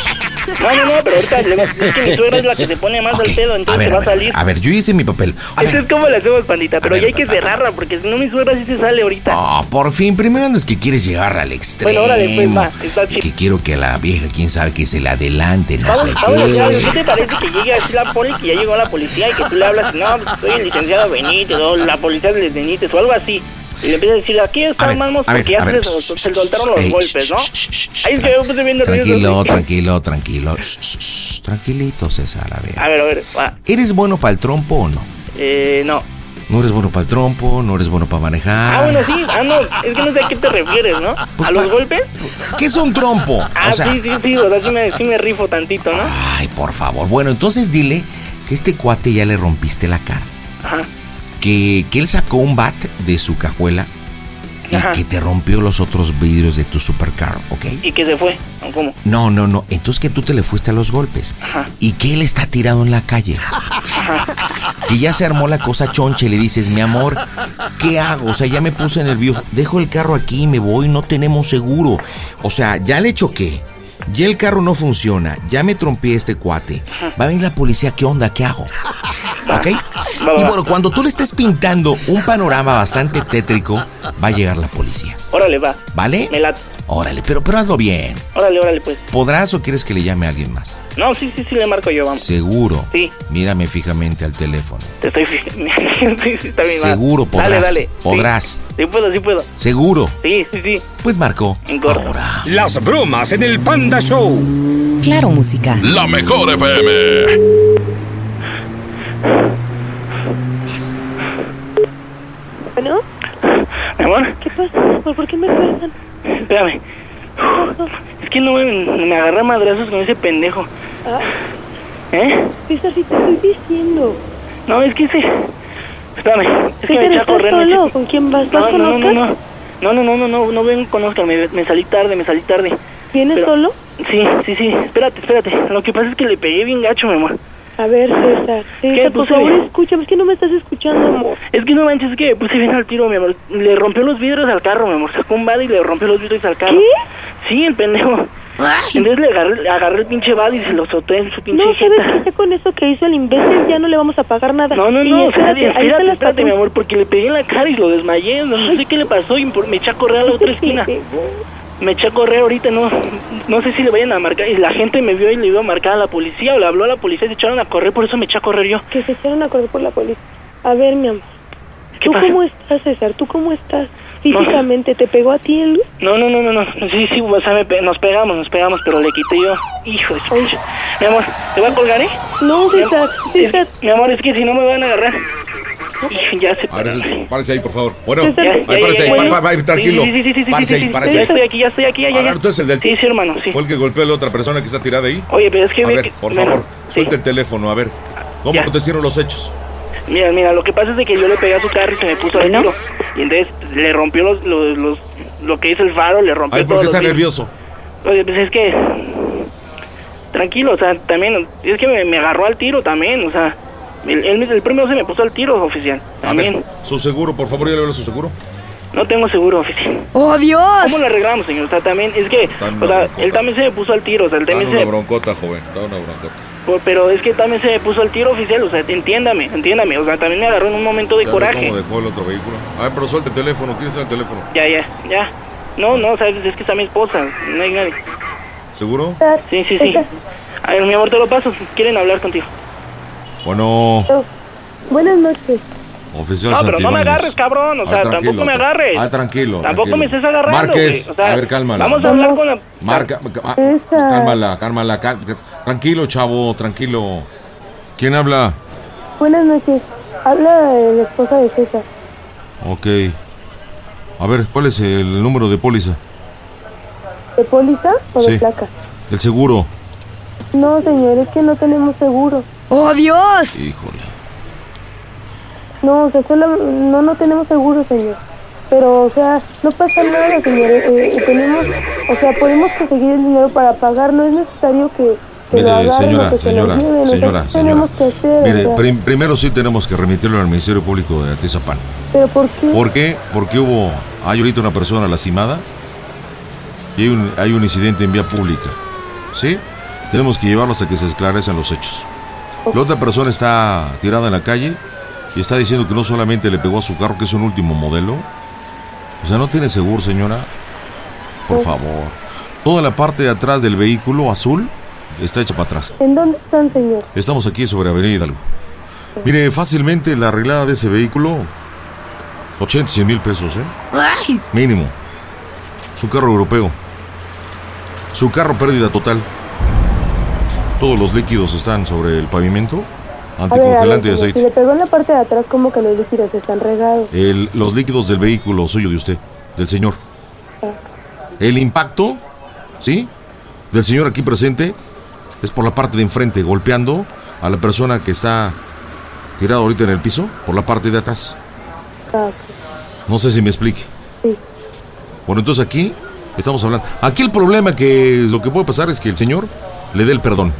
No, no, no, pero ahorita le- es que mi suegra es la que se pone más al pedo, A entonces ver, se va a ver, salir. a ver, yo hice mi papel. A Eso ver, es como le hacemos, pandita, pero ver, ya hay que cerrarla porque si no mi suegra sí se sale ahorita. ah, por fin, primero andas que quieres llegar al extremo. Bueno, órale, pues, va, está chido. Que quiero que a la vieja, quién sabe, que se la adelante, no Vamos, sé vamos, ¿qué qué. te parece que llegue así la poli, que ya llegó la policía y que tú le hablas, no, pues soy el licenciado Benítez o la policía de Benítez o algo así? Y le empiezas a decir, aquí ver, porque ya se, ver, sol- se soltaron los ey, golpes, ¿no? Ahí yo puse nervioso. Tranquilo, tranquilo, tranquilo. Tranquilito, César, a ver. A ver, a ver, va. ¿Eres bueno para el trompo o no? Eh, no. No eres bueno para el trompo, no eres bueno para manejar. Ah, bueno, sí, ah, no, es que no sé a qué te refieres, ¿no? ¿A los golpes? ¿Qué es un trompo? Ah, o sea, sí, sí, sí, o sea, sí me, sí me rifo tantito, ¿no? ay, por favor. Bueno, entonces dile que este cuate ya le rompiste la cara. Ajá. Que, que él sacó un bat de su cajuela y Ajá. que te rompió los otros vidrios de tu supercar, ¿ok? Y que se fue, ¿o ¿cómo? No, no, no. Entonces que tú te le fuiste a los golpes. Ajá. Y que él está tirado en la calle. Que ya se armó la cosa choncha y le dices, mi amor, ¿qué hago? O sea, ya me puse en el viejo. Dejo el carro aquí y me voy, no tenemos seguro. O sea, ya le choqué. Ya el carro no funciona. Ya me trompé este cuate. Va a venir la policía, ¿qué onda? ¿Qué hago? ¿Ok? Y bueno, cuando tú le estés pintando un panorama bastante tétrico, va a llegar la policía. Órale, va. ¿Vale? Me la... Órale, pero, pero hazlo bien. Órale, órale, pues. ¿Podrás o quieres que le llame a alguien más? No, sí, sí, sí, le marco yo, vamos. Seguro. Sí. Mírame fijamente al teléfono. Te estoy fijando. sí, sí, está bien, va. Seguro podrás. Dale, dale. Podrás. Sí, sí puedo, sí puedo. Seguro. Sí, sí, sí. Pues corto. Ahora. Las bromas en el Panda Show. Claro, música. La mejor FM. ¿Bueno? Mi amor, ¿Qué pasa? ¿Por, qué me cuelgan? espérame. Es que no me, me agarré madrazos con ese pendejo. Ah, ¿Eh? César, si te estoy diciendo. No, es que ese... Espérame, es que me eché a ¿estás correr. solo? ¿Con quién vas? ¿Vas no, con no, no, no. No, no, no, no, no, no ven con Oscar, me, me salí tarde, me salí tarde. ¿Vienes solo? Sí, sí, sí, espérate, espérate. Lo que pasa es que le pegué bien gacho, mi amor. A ver, César. César, por puse? favor, escúchame. Es que no me estás escuchando, amor. Es que no manches, es que me puse bien al tiro, mi amor. Le rompió los vidrios al carro, mi amor. Sacó un bad y le rompió los vidrios al carro. ¿Qué? Sí, el pendejo. Entonces le agarré, le agarré el pinche bad y se lo solté en su pinche No, ¿sabes qué? Ya con eso que hizo el imbécil ya no le vamos a pagar nada. No, no, no, espérate, espérate, espérate, mi amor, porque le pegué en la cara y lo desmayé. No, no sé qué le pasó y por- me eché a correr a la otra esquina. Me eché a correr ahorita, no no sé si le vayan a marcar. Y la gente me vio y le iba a marcar a la policía o le habló a la policía y se echaron a correr, por eso me eché a correr yo. Que se echaron a correr por la policía. A ver, mi amor. ¿Tú pasa? cómo estás, César? ¿Tú cómo estás? Físicamente, ¿te pegó a ti el... No, no, no, no, no. Sí, sí, o sea, me pe- nos pegamos, nos pegamos, pero le quité yo. Hijo de su Mi amor, ¿te voy a colgar, eh? No, César, César. Mi amor, es que si no me van a agarrar. Hijo, ya se Párese, párese ahí, por favor. Bueno, Ya, ya, ahí, ya, párese ya, ya. tranquilo. Sí, sí, sí, sí, sí, Párese ahí, párese Ya ahí. estoy aquí, ya estoy aquí, ya, ya, ya. entonces el del... Sí, sí, hermano, sí. Fue el que golpeó a la otra persona que está tirada ahí. Oye, pero es que... A ve ver, que- por bueno, favor, suelte el teléfono, a ver, ¿Cómo Ya. acontecieron los hechos? Mira, mira, lo que pasa es de que yo le pegué a su carro y se me puso al tiro. Y entonces le rompió los, los, los- lo que hizo el faro, le rompió Ay, ¿por qué está nervioso? Oye, pues es que... Tranquilo, o sea, también... Es que me, me agarró al tiro también, o sea... El, el, el primero se me puso al tiro, oficial. A ver, También. su seguro, por favor, ya le hablo a su seguro. No tengo seguro, oficial. ¡Oh, Dios! ¿Cómo lo arreglamos, señor? O sea, también... Es que... Tan O sea, broncota. él también se me puso al tiro, o sea, él Está también una se... broncota, joven, está una broncota. Por- Pero es que también se me puso al tiro oficial, o sea, entiéndame, entiéndame, o sea, también me agarró en un momento de Ya coraje. ¿Cómo dejó el otro vehículo? A ver, pero suelta el teléfono, ¿quién está en el teléfono? Ya, ya, ya. No, no, sabes, es que está mi esposa, no hay nadie. ¿Seguro? Sí, sí, sí. A ver, mi amor, te lo paso, quieren hablar contigo. Bueno, Buenas noches. Oficial No, pero no me agarres, cabrón, o sea, tranquilo, tampoco me agarres. Ah, tranquilo. Tampoco tranquilo. me estés agarrando, Márquez, güey, o sea, a ver, cálmala. Vamos a hablar con la... Marca, ah, cálmala, cálmala, cal- tranquilo, chavo, tranquilo. ¿Quién habla? Buenas noches. Habla la esposa de César. Ok. A ver, ¿cuál es el número de póliza? ¿De póliza o de placa? El seguro. No, señor, es que no tenemos seguro. ¡Oh, Dios! Híjole. No, o sea, solo, no, no tenemos seguro, señor. Pero, o sea, no pasa nada, señor. Eh, eh, tenemos, o sea, podemos conseguir el dinero para pagar. No es necesario que, que lo Mire, agarren o señora, que lo señora, señora, ¿qué señora. tenemos que hacer? Mire, prim- primero sí tenemos que remitirlo al Ministerio Público de Atizapán. ¿Pero por qué? ¿Por qué? Porque hubo, hay ahorita una persona lastimada y hay un, hay un incidente en vía pública. ¿Sí? Tenemos que llevarlo hasta que se esclarezcan los hechos. La otra persona está tirada en la calle y está diciendo que no solamente le pegó a su carro, que es un último modelo. O sea, no tiene seguro, señora. Por favor. Toda la parte de atrás del vehículo azul está hecha para atrás. ¿En dónde están, señor? Estamos aquí sobre Avenida Hidalgo. Mire, fácilmente la arreglada de ese vehículo, 80, 100 mil pesos, ¿eh? ¡Ay! Mínimo. Su carro europeo. Su carro pérdida total. Todos los líquidos están sobre el pavimento. Anticongelante y señor, si aceite. le pegó en la parte de atrás, como que los líquidos están regados. El- los líquidos del vehículo suyo de usted, del señor. El impacto, ¿sí? Del señor aquí presente es por la parte de enfrente, golpeando a la persona que está tirada ahorita en el piso, por la parte de atrás. Ah, No sé si me explique. Sí. Bueno, entonces aquí estamos hablando. Aquí el problema que lo que puede pasar es que el señor le dé el perdón.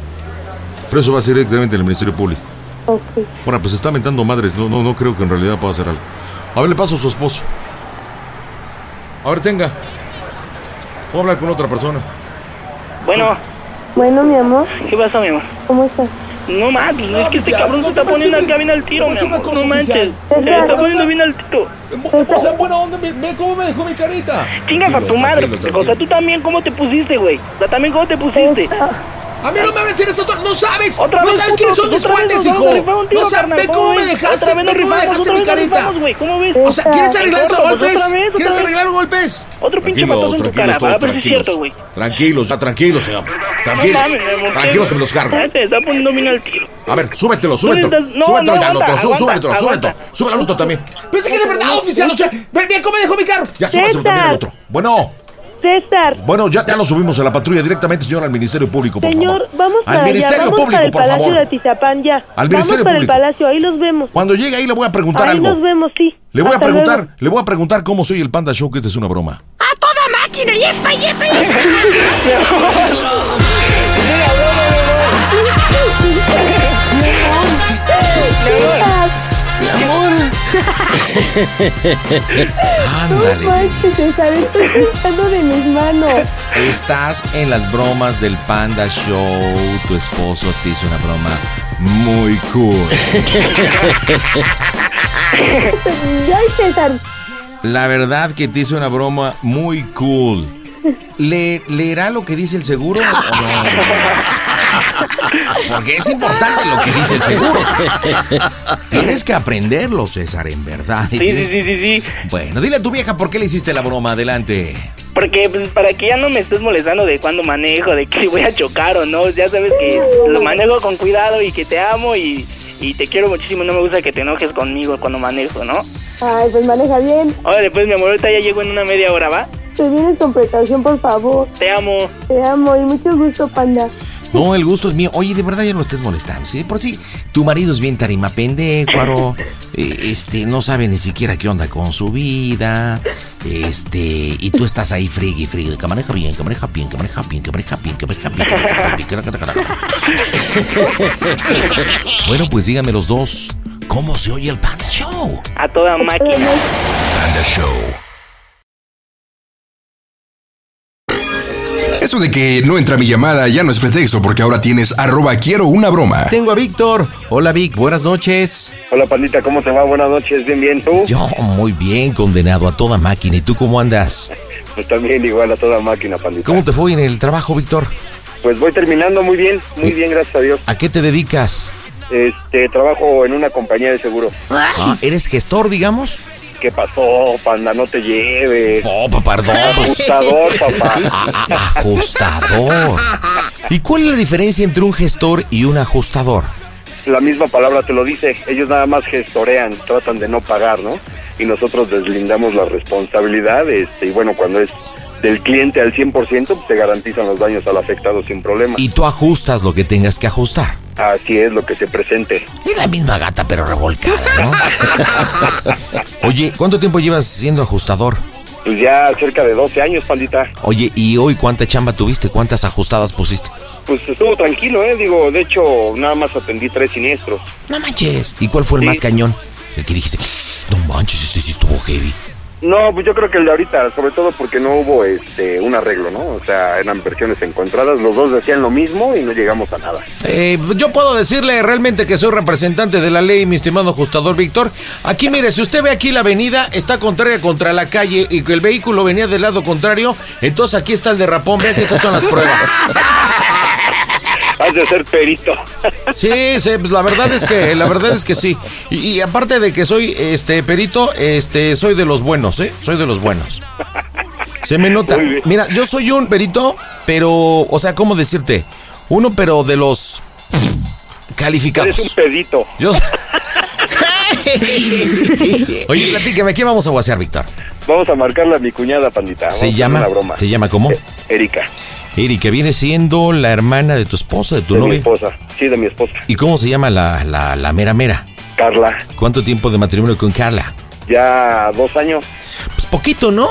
Pero eso va a ser directamente en el Ministerio Público. Ok. Bueno, pues está mentando madres. No, no, no creo que en realidad pueda hacer algo. A ver, le paso a su esposo. A ver, tenga. Voy a hablar con otra persona. Bueno, Bueno, mi amor, ¿qué pasa, mi amor? ¿cómo estás? No mames, es que este cabrón no, se está no, poniendo acá bien al tiro, mi amor. cosa, No manches. Se le está poniendo bien al tiro. O sea, buena onda, ve, cómo me dejó mi carita. Chingas a tu madre, o sea, tú también, ¿cómo te pusiste, güey? O sea, también, ¿cómo te pusiste? A mí no me van a decir eso, no sabes. Otra no vez, sabes puto, quiénes son mis cuates, hijo. tiro, No sabes, ve cómo me dejaste, ve cómo me dejaste mi carita. ¿Cómo ves? O sea, ¿quieres arreglar esos golpes? ¿Quieres arreglar los golpes? Otro pinche Tranquilos, matazo en tu tranquilos, cara, todos cierto, tranquilos. Tranquilos, ah, tranquilos, señor. Tranquilos. Tranquilos que me los cargo. Está poniendo bien al tiro. A ver, súbetelo, súbetelo. No, súbetelo no, ya, aguanta, otro, súbetelo, súbetelo. Súbelo al otro también. Pensé que de verdad, oficial. O sea, ve, ve cómo me dejó mi carro. Ya súbaselo también al otro. Bueno, César, bueno, ya, ya lo subimos a la patrulla directamente, señor, al Ministerio Público, por señor, favor. vamos Al para allá, Ministerio vamos Público, para el por Palacio favor. de Atizapán ya. Al vamos Ministerio para Público. el Palacio, ahí los vemos. Cuando llegue ahí le voy a preguntar Ahí algo. nos vemos, sí. Le voy a preguntar, luego. le voy a preguntar cómo soy el Panda Show, que esta es una broma. ¡A toda máquina! ¡Yepa, yepa, Mi No Ándale. manches, César, estoy de mis manos. Estás en las bromas del Panda Show. Tu esposo te hizo una broma muy cool. Ay, César, La verdad que te hizo una broma muy cool. ¿Le, ¿Leerá lo que dice el seguro o no? Porque es importante lo que dice el seguro. Tienes que aprenderlo, César, en verdad. Sí, sí, sí, sí, sí. Bueno, dile a tu vieja por qué le hiciste la broma. Adelante. Porque, pues, para que ya no me estés molestando de cuándo manejo, de que voy a chocar o no. Ya sabes que lo manejo con cuidado y que te amo y, y te quiero muchísimo. No me gusta que te enojes conmigo cuando manejo, ¿no? ay, pues maneja bien. Órale, pues, mi amor, ahorita ya llego en una media hora, ¿va? Te vienes con precaución, por favor. Te amo. Te amo y mucho gusto, panda. No, el gusto es mío. Oye, de verdad ya no estés molestando. Sí, por sí, tu marido es bien tarima pendecuaro. eh, Este, no sabe ni siquiera qué onda con su vida. Este, y tú estás ahí frigui, frigui. Que maneja bien, que maneja bien, que maneja bien, que maneja bien, que maneja bien, que maneja bien, que maneja bien, que Bueno, pues díganme los dos. ¿Cómo se oye el Panda Show? A toda máquina. Panda Show. Eso de que no entra mi llamada ya no es pretexto porque ahora tienes arroba quiero una broma. Tengo a Víctor. Hola Vic, buenas noches. Hola, pandita, ¿cómo te va? Buenas noches, bien, bien, ¿tú? Yo muy bien, condenado a toda máquina. ¿Y tú cómo andas? Pues también igual a toda máquina, pandita. ¿Cómo te fue en el trabajo, Víctor? Pues voy terminando muy bien, muy bien, gracias a Dios. ¿A qué te dedicas? Este, trabajo en una compañía de seguro. Ah, ¿Eres gestor, digamos? ¿Qué pasó, panda? No te lleves. Papá, perdón. Ajustador, papá. Ajustador. ¿Y cuál es la diferencia entre un gestor y un ajustador? La misma palabra te lo dice. Ellos nada más gestorean, tratan de no pagar, ¿no? Y nosotros deslindamos la responsabilidad. Este, y bueno, cuando es del cliente al 100%, pues se garantizan los daños al afectado sin problema. Y tú ajustas lo que tengas que ajustar. Así es lo que se presente. Es la misma gata, pero revolcada, ¿no? Oye, ¿cuánto tiempo llevas siendo ajustador? Pues ya cerca de 12 años, pandita. Oye, ¿y hoy cuánta chamba tuviste? ¿Cuántas ajustadas pusiste? Pues estuvo tranquilo, ¿eh? Digo, de hecho, nada más atendí tres siniestros. No manches. ¿Y cuál fue el Sí. más cañón? El que dijiste, no manches, este sí estuvo heavy. No, pues yo creo que el de ahorita, sobre todo porque no hubo este un arreglo, ¿no? O sea, eran versiones encontradas, los dos decían lo mismo y no llegamos a nada. Eh, yo puedo decirle realmente que soy representante de la ley, mi estimado ajustador Víctor. Aquí, mire, si usted ve aquí la avenida, está contraria contra la calle y que el vehículo venía del lado contrario, entonces aquí está el derrapón. Vean que estas son las pruebas. Has de ser perito. Sí, sí, pues la verdad es que, la verdad es que sí. Y, y aparte de que soy este perito, este soy de los buenos, ¿eh? Soy de los buenos. Se me nota. Muy bien. Mira, yo soy un perito, pero, o sea, ¿cómo decirte? Uno, pero de los calificados. Eres un pedito. Yo. Oye, platícame, ¿qué vamos a guasear, Víctor? Vamos a marcarle a mi cuñada, pandita. Vamos Se llama, Una broma. se llama ¿cómo? Erika, Eri, que viene siendo la hermana de tu esposa, de tu de mi novia. esposa. Sí, de mi esposa. ¿Y cómo se llama la, la, la mera mera? Carla. ¿Cuánto tiempo de matrimonio con Carla? Ya dos años. Pues poquito, ¿no?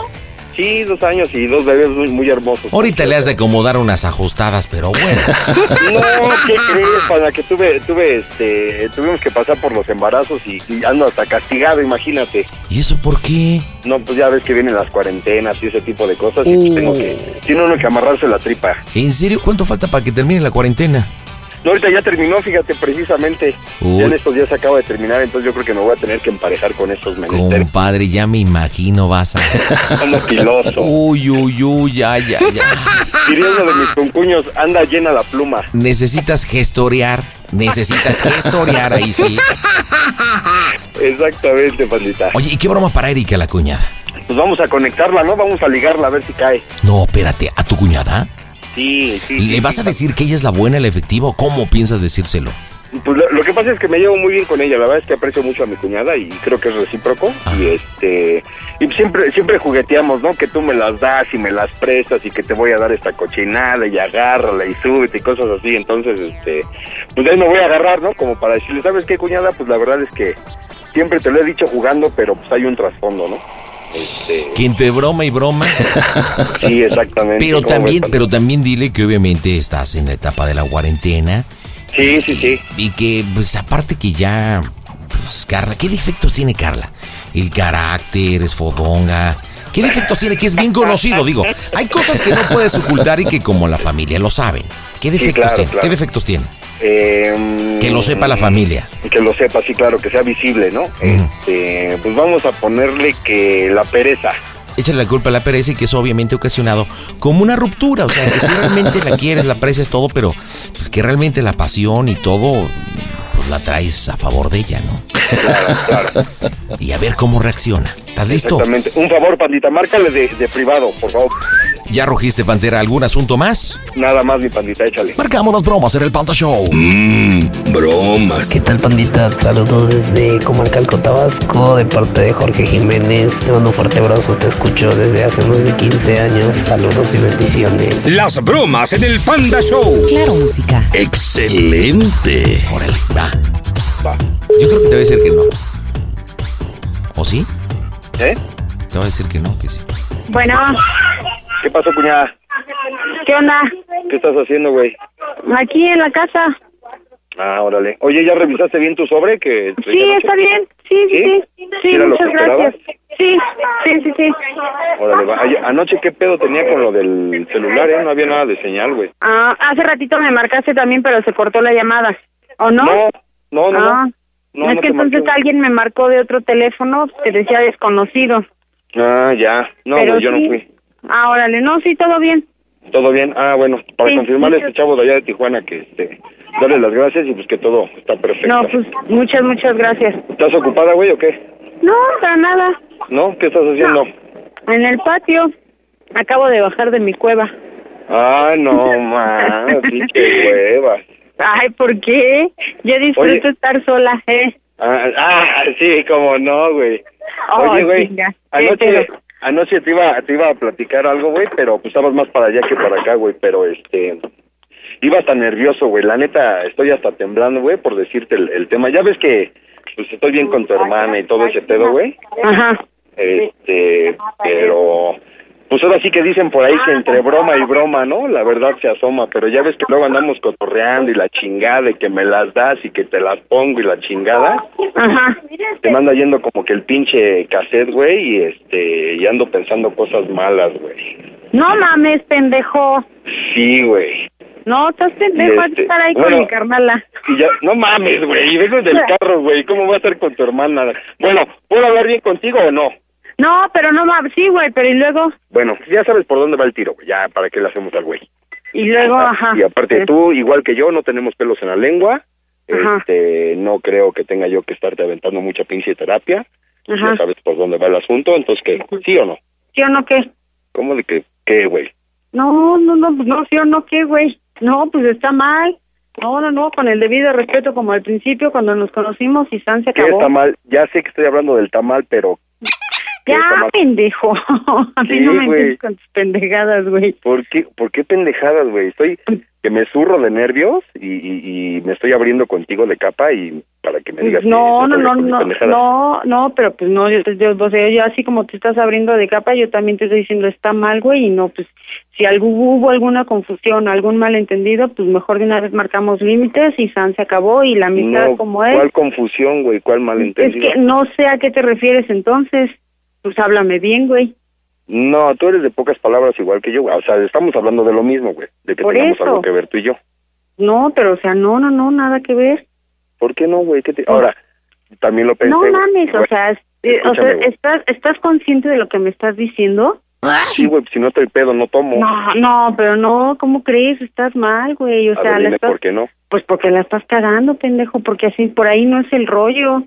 Sí, dos años y dos bebés muy, muy hermosos. Ahorita le has de acomodar unas ajustadas, pero buenas. No, ¿qué crees? Para que tuve, tuve, este, tuvimos que pasar por los embarazos y, y ando hasta castigado, imagínate. ¿Y eso por qué? No, pues ya ves que vienen las cuarentenas y ese tipo de cosas y pues tengo que, tiene uno que amarrarse la tripa. ¿En serio? ¿Cuánto falta para que termine la cuarentena? No, ahorita ya terminó, fíjate, precisamente. Uy. Ya en estos días acaba de terminar, entonces yo creo que me voy a tener que emparejar con estos menesteres. Compadre, ya me imagino vas a... Ando piloso. Uy, uy, uy, ya, ya, ya. Diría uno de mis concuños, anda llena la pluma. Necesitas gestorear, necesitas gestorear ahí sí. Exactamente, pandita. Oye, ¿y qué broma para Erika, la cuñada? Pues vamos a conectarla, ¿no? Vamos a ligarla a ver si cae. No, espérate, ¿a tu cuñada? Sí, sí. ¿Le sí, vas sí. a decir que ella es la buena, la efectiva o cómo piensas decírselo? Pues lo, lo que pasa es que me llevo muy bien con ella, la verdad es que aprecio mucho a mi cuñada y creo que es recíproco y este y siempre siempre jugueteamos, ¿no? Que tú me las das y me las prestas y que te voy a dar esta cochinada y agárrala y súbete y cosas así, entonces este pues de ahí me voy a agarrar, ¿no? Como para decirle, ¿sabes qué, cuñada? Pues la verdad es que siempre te lo he dicho jugando, pero pues hay un trasfondo, ¿no? Este, Que entre broma y broma. sí, exactamente. Pero ¿Cómo también, pero también dile que obviamente estás en la etapa de la cuarentena. Sí, sí, sí. Y que, pues aparte que ya, pues Carla, ¿qué defectos tiene Carla? El carácter, es fodonga. ¿Qué defectos tiene? Que es bien conocido, digo. Hay cosas que no puedes ocultar y que como la familia lo saben. ¿Qué defectos claro, tiene? claro. ¿Qué defectos tiene? Eh, Que lo sepa la familia. Que lo sepa, sí, claro, que sea visible, ¿no? Este, pues vamos a ponerle que la pereza. Échale la culpa a la pereza y que eso obviamente ha ocasionado como una ruptura. O sea, que si realmente la quieres, la aprecias todo, pero pues que realmente la pasión y todo, pues la traes a favor de ella, ¿no? Claro, claro. Y a ver cómo reacciona. ¿Estás listo? Exactamente. Un favor, pandita, márcale de, de privado, por favor. ¿Ya rugiste, Pantera, algún asunto más? Nada más, mi pandita, échale. Marcamos las bromas en el Panda Show. Mmm, bromas. ¿Qué tal, pandita? Saludos desde Comalcalco, Tabasco, de parte de Jorge Jiménez. Te mando un fuerte abrazo, te escucho desde hace más de 15 años. Saludos y bendiciones. Las bromas en el Panda Show. Claro, música. Excelente. Órale, va. Va. Yo creo que te voy a decir que no. ¿O sí? ¿Eh? Te voy a decir que no, que sí. Bueno, ¿Qué pasó, cuñada? ¿qué onda? ¿Qué estás haciendo, güey? Aquí en la casa. Ah, órale. Oye, ¿ya revisaste bien tu sobre? que Sí, está bien. Sí, sí, sí. Sí, ¿Era lo que muchas gracias. Sí, sí, sí, sí. Órale, va. Ay, Anoche, ¿qué pedo tenía con lo del celular, eh? No había nada de señal, güey. Ah, hace ratito me marcaste también, pero se cortó la llamada. ¿O no? No, no, no. Ah, no, es no que entonces marqué. alguien me marcó de otro teléfono que decía desconocido. Ah, ya. No, Pero güey, yo sí. no fui. Ah, órale, no, sí, todo bien. ¿Todo bien? Ah, bueno, para Sí, confirmarle a este chavo de allá de Tijuana que, este, darle las gracias y pues que todo está perfecto. No, pues muchas, muchas gracias. ¿Estás ocupada, güey, o qué? No, para nada. ¿No? ¿Qué estás haciendo? En el patio. Acabo de bajar de mi cueva. Ah, no, man, pinche hueva. Ay, ¿por qué? Yo disfruto Oye. estar sola, ¿eh? Ah, ah, sí, como no, güey. Oh, Oye, güey, anoche, pero- anoche te iba, te iba a platicar algo, güey, pero pues estabas más para allá que para acá, güey, pero este... Iba hasta nervioso, güey, la neta, estoy hasta temblando, güey, por decirte el, el tema. Ya ves que, pues estoy bien con tu hermana y todo ese pedo, güey. Ajá. Este, pero... Pues ahora sí que dicen por ahí que entre broma y broma, ¿no? La verdad se asoma, pero ya ves que luego andamos cotorreando y la chingada y que me las das y que te las pongo y la chingada. Ajá. Te manda yendo como que el pinche cassette, güey, y este, y ando pensando cosas malas, güey. No mames, pendejo. Sí, güey. No, estás pendejo, Este, estar ahí con mi carnala. Y ya, no mames, güey, y vengo del carro, güey, ¿cómo voy a estar con tu hermana? Bueno, ¿puedo hablar bien contigo o no? No, pero no mames, sí, güey, pero y luego, Bueno, ya sabes por dónde va el tiro, güey, ya, ¿para qué le hacemos al güey? y luego, ajá. Y aparte tú, igual que yo, no tenemos pelos en la lengua, Ajá. este, no creo que tenga yo que estarte aventando mucha pinche terapia, Ajá. ya sabes por dónde va el asunto, entonces, ¿qué? ¿Sí o no? ¿Sí o no qué? ¿Cómo de que, qué, güey? No, no, no, pues no, sí o no qué, güey. No, pues está mal. No, no, no, con el debido respeto como al principio cuando nos conocimos y San se ¿Qué acabó. está mal? Ya sé que estoy hablando del tamal, pero ¿qué Ya, mal? pendejo. A mí no me güey. con tus pendejadas, güey. ¿por qué, por qué pendejadas, güey? Estoy que me zurro de nervios y, y, y me estoy abriendo contigo de capa y para que me digas que No, no, no, no, no, no, pero pues no, yo, yo, o sea, yo así como te estás abriendo de capa, yo también te estoy diciendo está mal, güey, y no, pues si algo, hubo alguna confusión, algún malentendido, pues mejor de una vez marcamos límites y San se acabó y la amistad No, como es. ¿Cuál confusión, güey? ¿Cuál Es malentendido? que no sé a qué te refieres entonces, pues háblame bien, güey. No, tú eres de pocas palabras igual que yo, güey. O sea, estamos hablando de lo mismo, güey. De que Por tenemos eso. algo que ver tú y yo. No, pero o sea, no, no, no, nada que ver. ¿Por qué no, güey? ¿Qué te- Ahora, también lo pensé. no güey. mames, o Güey, sea, es- eh, o escúchame, sea, güey. ¿estás, ¿estás consciente de lo que me estás diciendo? Sí, güey, si no estoy pedo, no tomo. No, no, pero no, ¿cómo crees? Estás mal, güey. O A sea, ver, la dime estás, por qué no. pues porque la estás cagando, pendejo, porque así por ahí no es el rollo.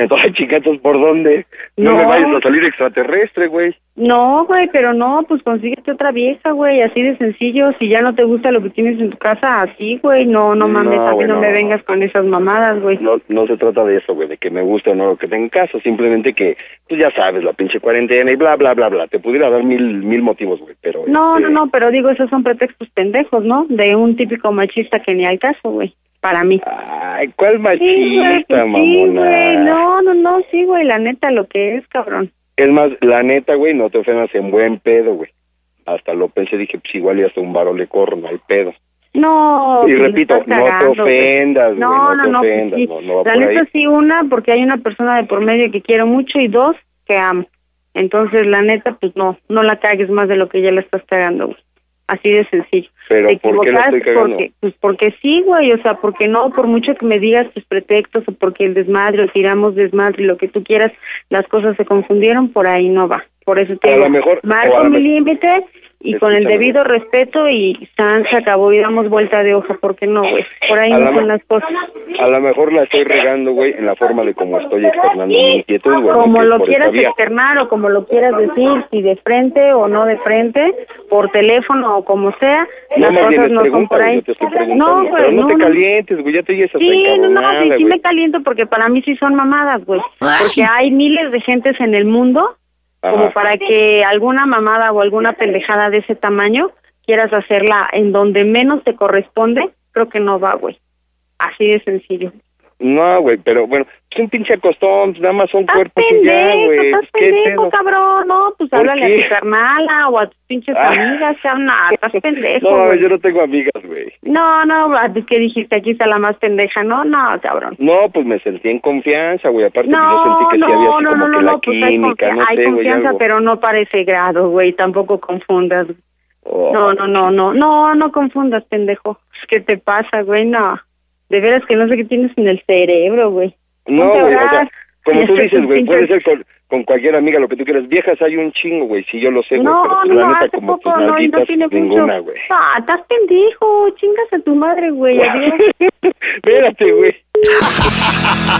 Entonces, chiquitos, ¿por dónde? No, No. me vayas a salir extraterrestre, güey. No, güey, pero no, pues consíguete otra vieja, güey, así de sencillo. Si ya no te gusta lo que tienes en tu casa, así, güey, no, no mames, No, a mí no, no. me vengas con esas mamadas, güey. No, no se trata de eso, güey, de que me guste o no lo que tenga en casa, simplemente que, pues ya sabes, la pinche cuarentena y bla, bla, bla, bla. Te pudiera dar mil, mil motivos, güey, pero... No, este, no, no, pero digo, esos son pretextos pendejos, ¿no? De un típico machista que ni al caso, güey, para mí. Ay, ¿cuál Sí, güey, machista, pues sí, güey, no, no, no, sí, güey, la neta, lo que es, cabrón. Es más, la neta, güey, no te ofendas en buen pedo, güey. Hasta lo pensé, dije, pues igual y hasta un varo le corro, no hay pedo. No, y pues, me repito, no te cagando, ofendas, güey, No, no, no, te no, pues ofendas, sí. no, no va La por ahí. neta sí, una, porque hay una persona de por medio que quiero mucho y dos, que amo. Entonces, la neta, pues no, no la cagues más de lo que ya la estás cagando, güey. Así de sencillo. Pero, Te ¿por qué la estoy cagando? Porque, pues porque sí, güey, o sea, porque no, por mucho que me digas tus pretextos o porque el desmadre o tiramos desmadre, lo que tú quieras, las cosas se confundieron, por ahí no va. Por eso te A digo, lo mejor- marco mi límite, y con el debido respeto y San se acabó y damos vuelta de hoja, ¿por qué no, güey? Por ahí A no la son las cosas. A lo mejor la estoy regando, güey, en la forma de cómo estoy externando mi inquietud, güey. Como lo quieras externar o como lo quieras decir, si de frente o no de frente, por teléfono o como sea, No, las cosas no son por ahí. No, güey, pero no, no, te calientes, güey, ya te oyes Sí, no, no, sí, sí me caliento porque para mí sí son mamadas, güey. Porque hay miles de gentes en el mundo como para que alguna mamada o alguna pendejada de ese tamaño quieras hacerla en donde menos te corresponde, creo que no va, güey. Así de sencillo. No, güey, pero bueno, un pinche acostón, nada más son cuerpos y ya, pendejo, güey. estás ¿Qué pendejo, pedo? cabrón. No, pues ¿Por háblale qué? a tu carnala o a tus pinches Ah. amigas, sea nada, estás pendejo, No, güey. yo no tengo amigas, güey. No, no, que dijiste, aquí está la más pendeja, no, no, cabrón. No, pues me sentí en confianza, güey. Aparte, pues, yo No, sentí que sí había no, así no, como no, que no, la no, pues hay, química, confi- no hay sé, confianza, algo. pero no para ese grado, güey, tampoco confundas. Oh. No, no, no, no, no, no confundas, pendejo. ¿Qué te pasa, güey? No. De veras que no sé qué tienes en el cerebro, güey. No, güey, o sea, como tú dices, güey, puede ser con, con cualquier amiga, lo que tú quieras. Viejas hay un chingo, güey, sí, yo lo sé, güey, No, pero pues, no, la no, neta, hace como poco tus no, no tiene ninguna, mucho. güey. Ah, estás pendejo, chingas a tu madre, güey, adiós. Espérate, güey.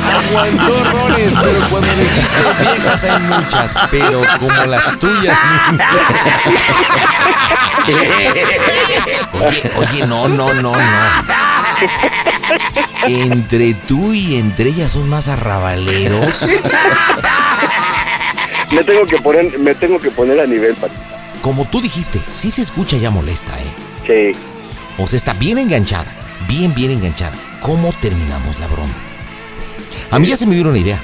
Aguantó horrores, pero cuando dijiste viejas hay muchas, pero como las tuyas. Oye, oye, no, no, no, no. Entre tú y entre ellas son más arrabaleros. Me tengo que poner, me tengo que poner a nivel, Pati. Como tú dijiste, sí se escucha ya molesta, ¿eh? Sí. O sea, está bien enganchada, bien, bien enganchada. ¿Cómo terminamos la broma? A mí ya se me vino una idea.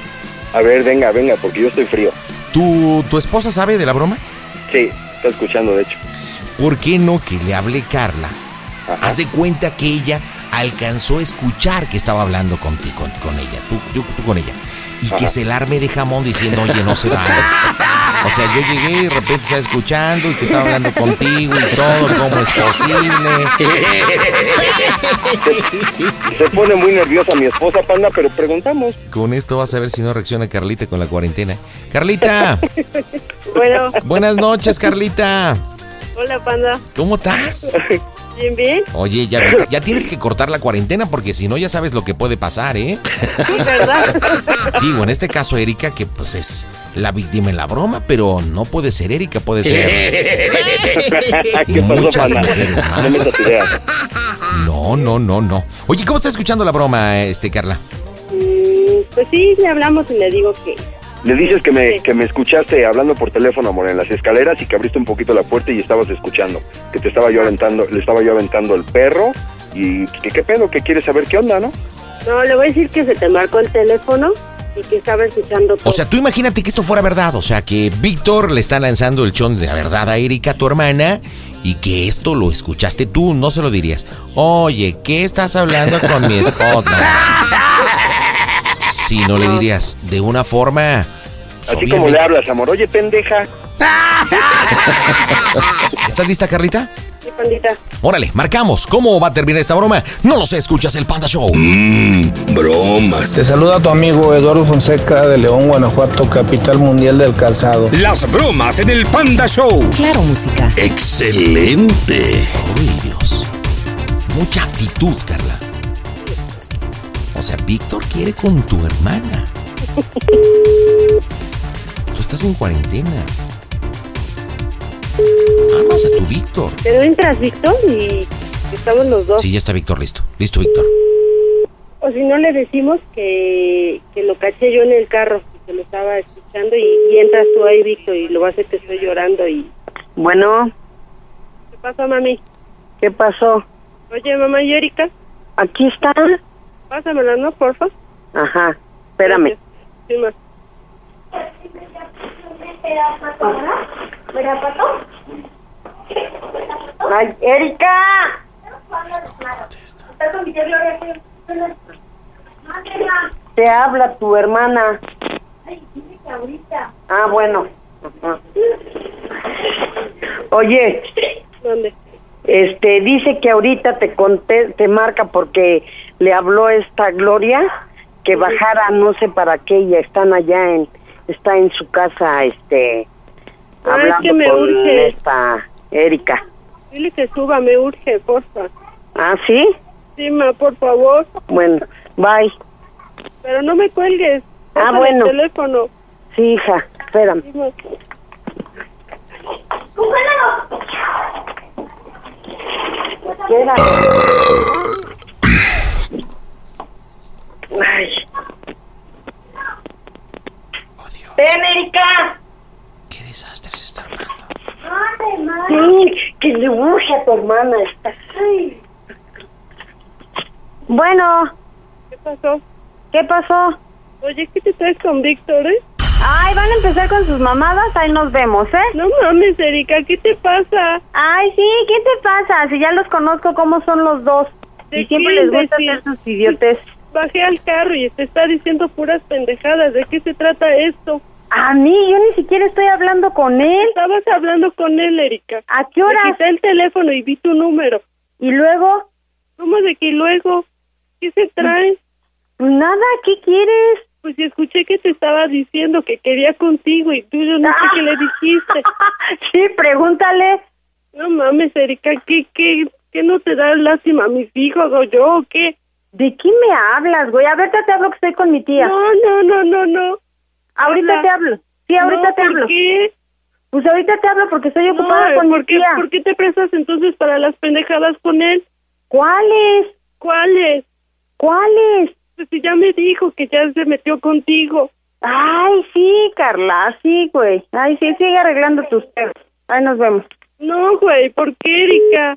A ver, venga, venga, porque yo estoy frío. ¿Tu, ¿Tu esposa sabe de la broma? Sí, está escuchando, de hecho. ¿Por qué no que le hable Carla? Haz de cuenta que ella alcanzó a escuchar que estaba hablando contigo, con, con ella, tú, tú- tú con ella. Y que se la arme de jamón diciendo, oye, no se vale. O sea, yo llegué y de repente estaba escuchando y que estaba hablando contigo y todo, ¿cómo es posible? Se pone muy nerviosa mi esposa, panda, pero preguntamos. Con esto vas a ver si no reacciona Carlita con la cuarentena. Carlita, Bueno, buenas noches, Carlita. hola, panda. ¿Cómo estás? Bien, bien. Oye, ya, viste, ya tienes que cortar la cuarentena porque si no ya sabes lo que puede pasar, ¿eh? ¿Verdad? Digo, en este caso Erika, que pues es la víctima en la broma, pero no puede ser Erika, puede ser ¿Qué pasó, muchas mujeres más. No, no, no, no. Oye, ¿cómo está escuchando la broma, este Carla? Mm, Pues sí, le hablamos y le digo que Le dices que me, que me escuchaste hablando por teléfono, amor, en las escaleras y que abriste un poquito la puerta y estabas escuchando. Que te estaba yo aventando, le estaba yo aventando el perro y que qué pedo, que quieres saber qué onda, ¿no? No, le voy a decir que se te marcó el teléfono y que estaba escuchando todo. O sea, tú imagínate que esto fuera verdad, o sea, que Víctor le está lanzando el chon de la verdad a Erika, tu hermana, y que esto lo escuchaste tú, no se lo dirías. Oye, ¿qué estás hablando con mi esposa? Si no le dirías de una forma... Así como le hablas, amor. Oye, pendeja. ¿Estás lista, Carlita? Sí, pandita. Órale, marcamos. ¿Cómo va a terminar esta broma? No lo sé, escuchas el Panda Show. bromas. Te saluda tu amigo Eduardo Fonseca de León, Guanajuato, capital mundial del calzado. Las bromas en el Panda Show. Claro, música. Excelente. Uy, Dios. Mucha actitud, Carla. O sea, Víctor quiere con tu hermana. Estás en cuarentena. Amas a tu Víctor. Pero entras, Víctor, y estamos los dos. Sí, ya está Víctor listo. Listo, Víctor. O si no le decimos que, que lo caché yo en el carro, que lo estaba escuchando y, y entras tú ahí, Víctor, y lo vas a hacer que estoy llorando y... Bueno, ¿Qué pasó, mami? ¿qué pasó? Oye, mamá y Erika, Aquí está. pásamela, ¿no, porfa? Ajá, espérame. Sí, ma. Ay, Erika. Te habla tu hermana. Ah, bueno. Ajá. Oye, ¿Dónde? este dice que ahorita te conté, te marca porque le habló esta Gloria que bajara no sé para qué ella están allá en está en su casa este Ah, es hablando que me con urge. esta Erika. Dile que suba, me urge, porfa. ¿Ah, sí? Sí, ma, por favor. Bueno, bye. Pero no me cuelgues. Ah, bueno. El teléfono. Sí, hija, espérame. Sí. Espera. Ay. ¡Ven, Erika! ¿Qué desastre se está armando? Sí, que le urge a tu hermana. Está... Bueno, ¿Qué pasó? ¿qué pasó? Oye, ¿qué te traes con Víctor, eh? Ay, van a empezar con sus mamadas, ahí nos vemos, ¿eh? No mames, Erika, ¿qué te pasa? Ay, sí, ¿qué te pasa? Si ya los conozco cómo son los dos. ¿De Y siempre les gusta hacer sus idiotes. Bajé al carro y te está diciendo puras pendejadas. ¿De qué se trata esto? A mí, yo ni siquiera estoy hablando con él. Estabas hablando con él, Erika. ¿A qué Le hora? quité el teléfono y vi tu número. ¿Y luego? ¿Cómo de que luego? ¿Qué se trae? Pues nada, ¿qué quieres? Pues escuché que te estaba diciendo que quería contigo y tú yo no sé qué le dijiste. sí, pregúntale. No mames, Erika, ¿qué, qué, qué no te da lástima a mis hijos o yo o qué? ¿De qué me hablas, güey? A ver, te hablo que estoy con mi tía. No, no, no, no, no. Ahorita te hablo. Sí, ahorita No, te ¿por hablo. qué? Pues ahorita te hablo porque estoy ocupada No, con ¿por mi qué, tía. ¿por qué te prestas entonces para las pendejadas con él? ¿Cuáles? ¿Cuáles? ¿Cuáles? Pues si ya me dijo que ya se metió contigo. Ay, sí, Carla, sí, güey. Ay, sí, sigue arreglando tus pedos. Ahí nos vemos. No, güey, ¿por qué, Erika?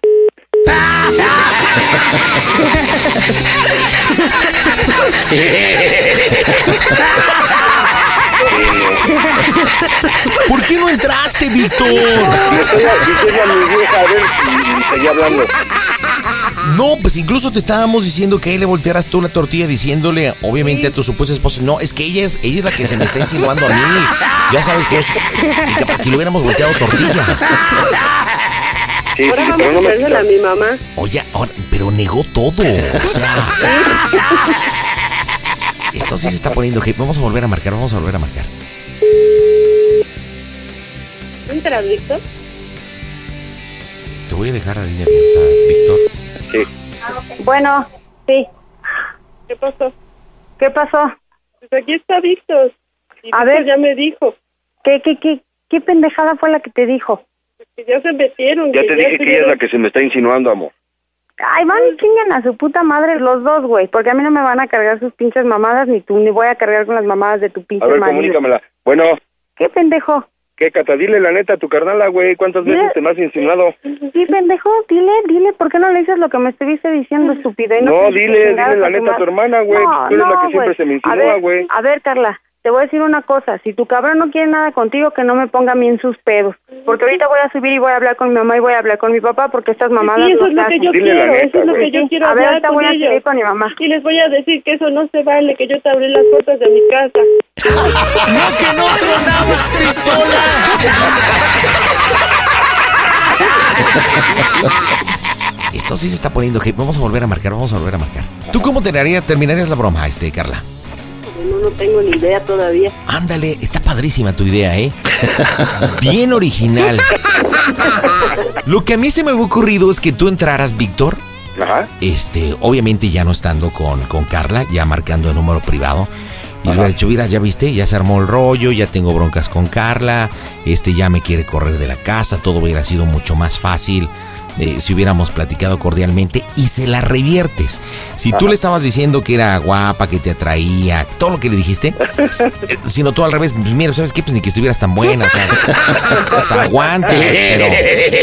¿Por qué no entraste, Víctor? No, pues incluso te estábamos diciendo que le voltearas tú la tortilla diciéndole, obviamente, a tu supuesta esposa, no, es que ella es, ella es la que se me está insinuando a mí. Ya sabes que soy- y que que le hubiéramos volteado tortilla. Sí, Ahora sí, vamos a me hacérsela a mi mamá. Oye, ahora, pero negó todo. O sea, esto sí se está poniendo heavy. Vamos a volver a marcar, vamos a volver a marcar. ¿Entra, Víctor? Te voy a dejar la línea abierta, Víctor. Sí. Bueno, sí. ¿Qué pasó? ¿Qué pasó? Pues aquí está Víctor. Y A Víctor ver. ya me dijo ¿Qué, qué, qué, qué pendejada fue la que te dijo? Que ya se metieron. Ya te dije que ella es la que se me está insinuando, amor. Ay, van y chingan a su puta madre los dos, güey. Porque a mí no me van a cargar sus pinches mamadas, ni tú, ni voy a cargar con las mamadas de tu pinche A ver, marido. comunícamela. Bueno, ¿Qué pendejo? ¿qué, Cata? Dile la neta a tu carnala, güey. ¿Cuántas Dile- veces te me has insinuado? Sí, pendejo, dile, dile, ¿por qué no le dices lo que me estuviste diciendo, estúpido? Y No, dices dile, dile la a tu neta a tu hermana, güey. No, Tú eres la no, que siempre güey. se me insinúa, güey. A ver, Carla, te voy a decir una cosa. Si tu cabrón no quiere nada contigo, que no me ponga a mí en sus pedos. Porque ahorita voy a subir y voy a hablar con mi mamá y voy a hablar con mi papá porque estas mamadas Sí, eso es lo que yo quiero, neta, eso es lo que yo quiero A hablar ahorita con voy a ellos. con mi mamá. Y les voy a decir que eso no se vale, que yo te abrí las puertas de mi casa. ¡No, que no tronabas, pistola! Esto sí se está poniendo heavy. Vamos a volver a marcar, vamos a volver a marcar. ¿Tú cómo terminaría- terminarías la broma, este, Carla? No, no tengo ni idea todavía. Ándale, está padrísima tu idea, ¿eh? Bien original. Lo que a mí se me había ocurrido es que tú entraras, Víctor, Ajá. este, obviamente ya no estando con, con Carla, ya marcando el número privado. Y le hubiera dicho, mira, ya viste, ya se armó el rollo, ya tengo broncas con Carla, este ya me quiere correr de la casa, todo hubiera sido mucho más fácil eh, si hubiéramos platicado cordialmente y se la reviertes. Si tú le estabas diciendo que era guapa, que te atraía, todo lo que le dijiste, eh, sino tú al revés, pues mira, ¿sabes qué? Pues ni que estuvieras tan buena, o sea, pues aguanta, pero,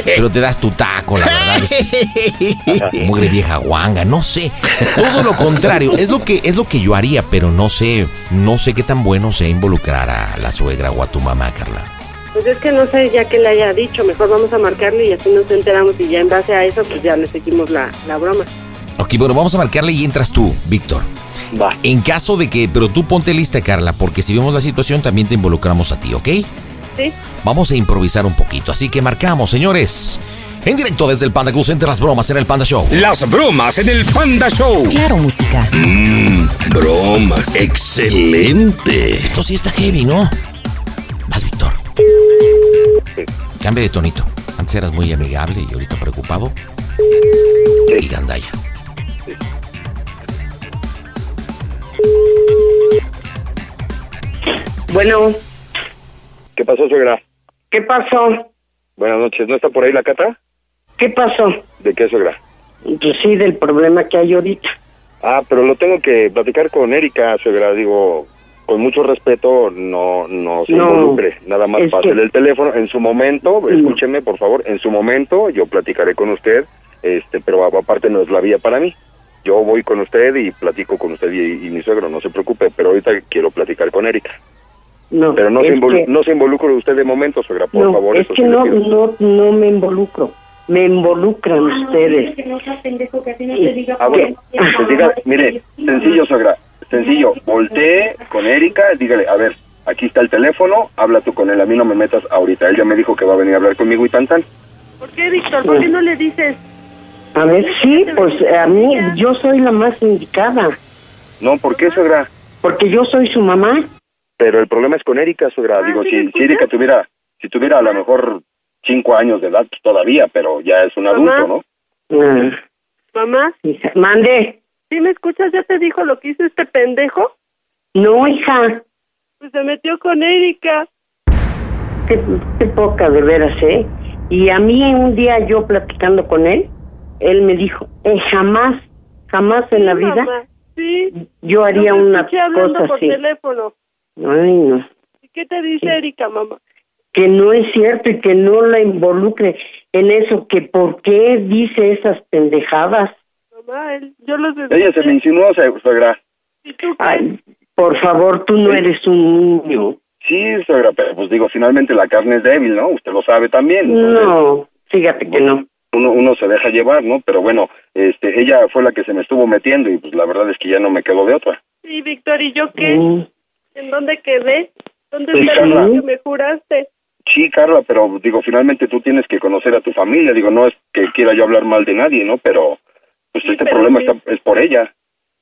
pero te das tu taco, la verdad. Es mugre vieja guanga, no sé. Todo lo contrario, es lo que es lo que yo haría, pero no sé, no sé qué tan bueno sea involucrar a la suegra o a tu mamá, Carla. Pues es que no sé ya que le haya dicho, mejor vamos a marcarle y así nos enteramos y ya en base a eso pues ya le seguimos la, la broma. Ok, bueno, vamos a marcarle y entras tú, Víctor. Va. En caso de que, pero tú ponte lista, Carla, porque si vemos la situación también te involucramos a ti, ¿ok? ¿Sí? Vamos a improvisar un poquito, así que marcamos, señores. En directo desde el Panda Cruz entre las bromas en el Panda Show. Las bromas en el Panda Show. Claro, música. Mmm, bromas. Excelente. Esto sí está heavy, ¿no? Vas, Víctor. Cambia de tonito. Antes eras muy amigable y ahorita preocupado. Y gandalla. Bueno, ¿Qué pasó, suegra? ¿qué pasó? Buenas noches. ¿No está por ahí la cata? ¿Qué pasó? ¿De qué, suegra? Pues sí, del problema que hay ahorita. Ah, pero lo tengo que platicar con Erika, suegra. Digo, con mucho respeto, no, no se No, involucre. Nada más pásele que- el teléfono. En su momento, escúcheme, por favor, en su momento yo platicaré con usted, este, pero aparte no es la vía para mí. Yo voy con usted y platico con usted y, y mi suegro, no se preocupe, pero ahorita quiero platicar con Erika. No, Pero no se, involu- que- no se involucre usted de momento, suegra, por no, favor. es eso que no, no, no me involucro. Me involucran ustedes. Ah, bueno, pues diga, mire, sencillo, suegra, sencillo, voltee con Erika, dígale, a ver, aquí está el teléfono, habla tú con él, a mí no me metas ahorita, él ya me dijo que va a venir a hablar conmigo y tan tan. ¿Por qué, Víctor? ¿Por qué no le dices? A ver, sí, pues a mí, yo soy la más indicada. No, ¿por qué, suegra? Porque yo soy su mamá. Pero el problema es con Erika, suegra, digo, si, si Erika tuviera, si tuviera a lo mejor cinco años de edad, pues todavía, pero ya es un adulto, ¿no? Ah, Mamá, Mande. ¿Sí me escuchas? ¿Ya te dijo lo que hizo este pendejo? No, hija. Pues se metió con Erika. Qué, qué poca, de veras, ¿eh? Y a mí un día yo platicando con él, él me dijo, eh, jamás, jamás en la vida mamá, Sí. yo haría te una cosa por así. teléfono. Ay, no. ¿Y qué te dice Erika, mamá? Que no es cierto y que no la involucre en eso, que por qué dice esas pendejadas. Mamá, él, yo los Ella se me insinuó, su- suegra. Ay, por favor, tú no eres un niño. Sí, suegra, pero pues digo, finalmente la carne es débil, ¿no? Usted lo sabe también. No, fíjate que no. Uno, uno se deja llevar, ¿no? Pero bueno, este, ella fue la que se me estuvo metiendo y pues la verdad es que ya no me quedo de otra. Sí, Víctor, ¿y yo qué? Mm. ¿En dónde quedé? ¿Dónde Pues, está Carla. lo que me juraste? Sí, Carla, pero digo, finalmente tú tienes que conocer a tu familia. Digo, no es que quiera yo hablar mal de nadie, ¿no? Pero pues este pero problema sí. está, es por ella.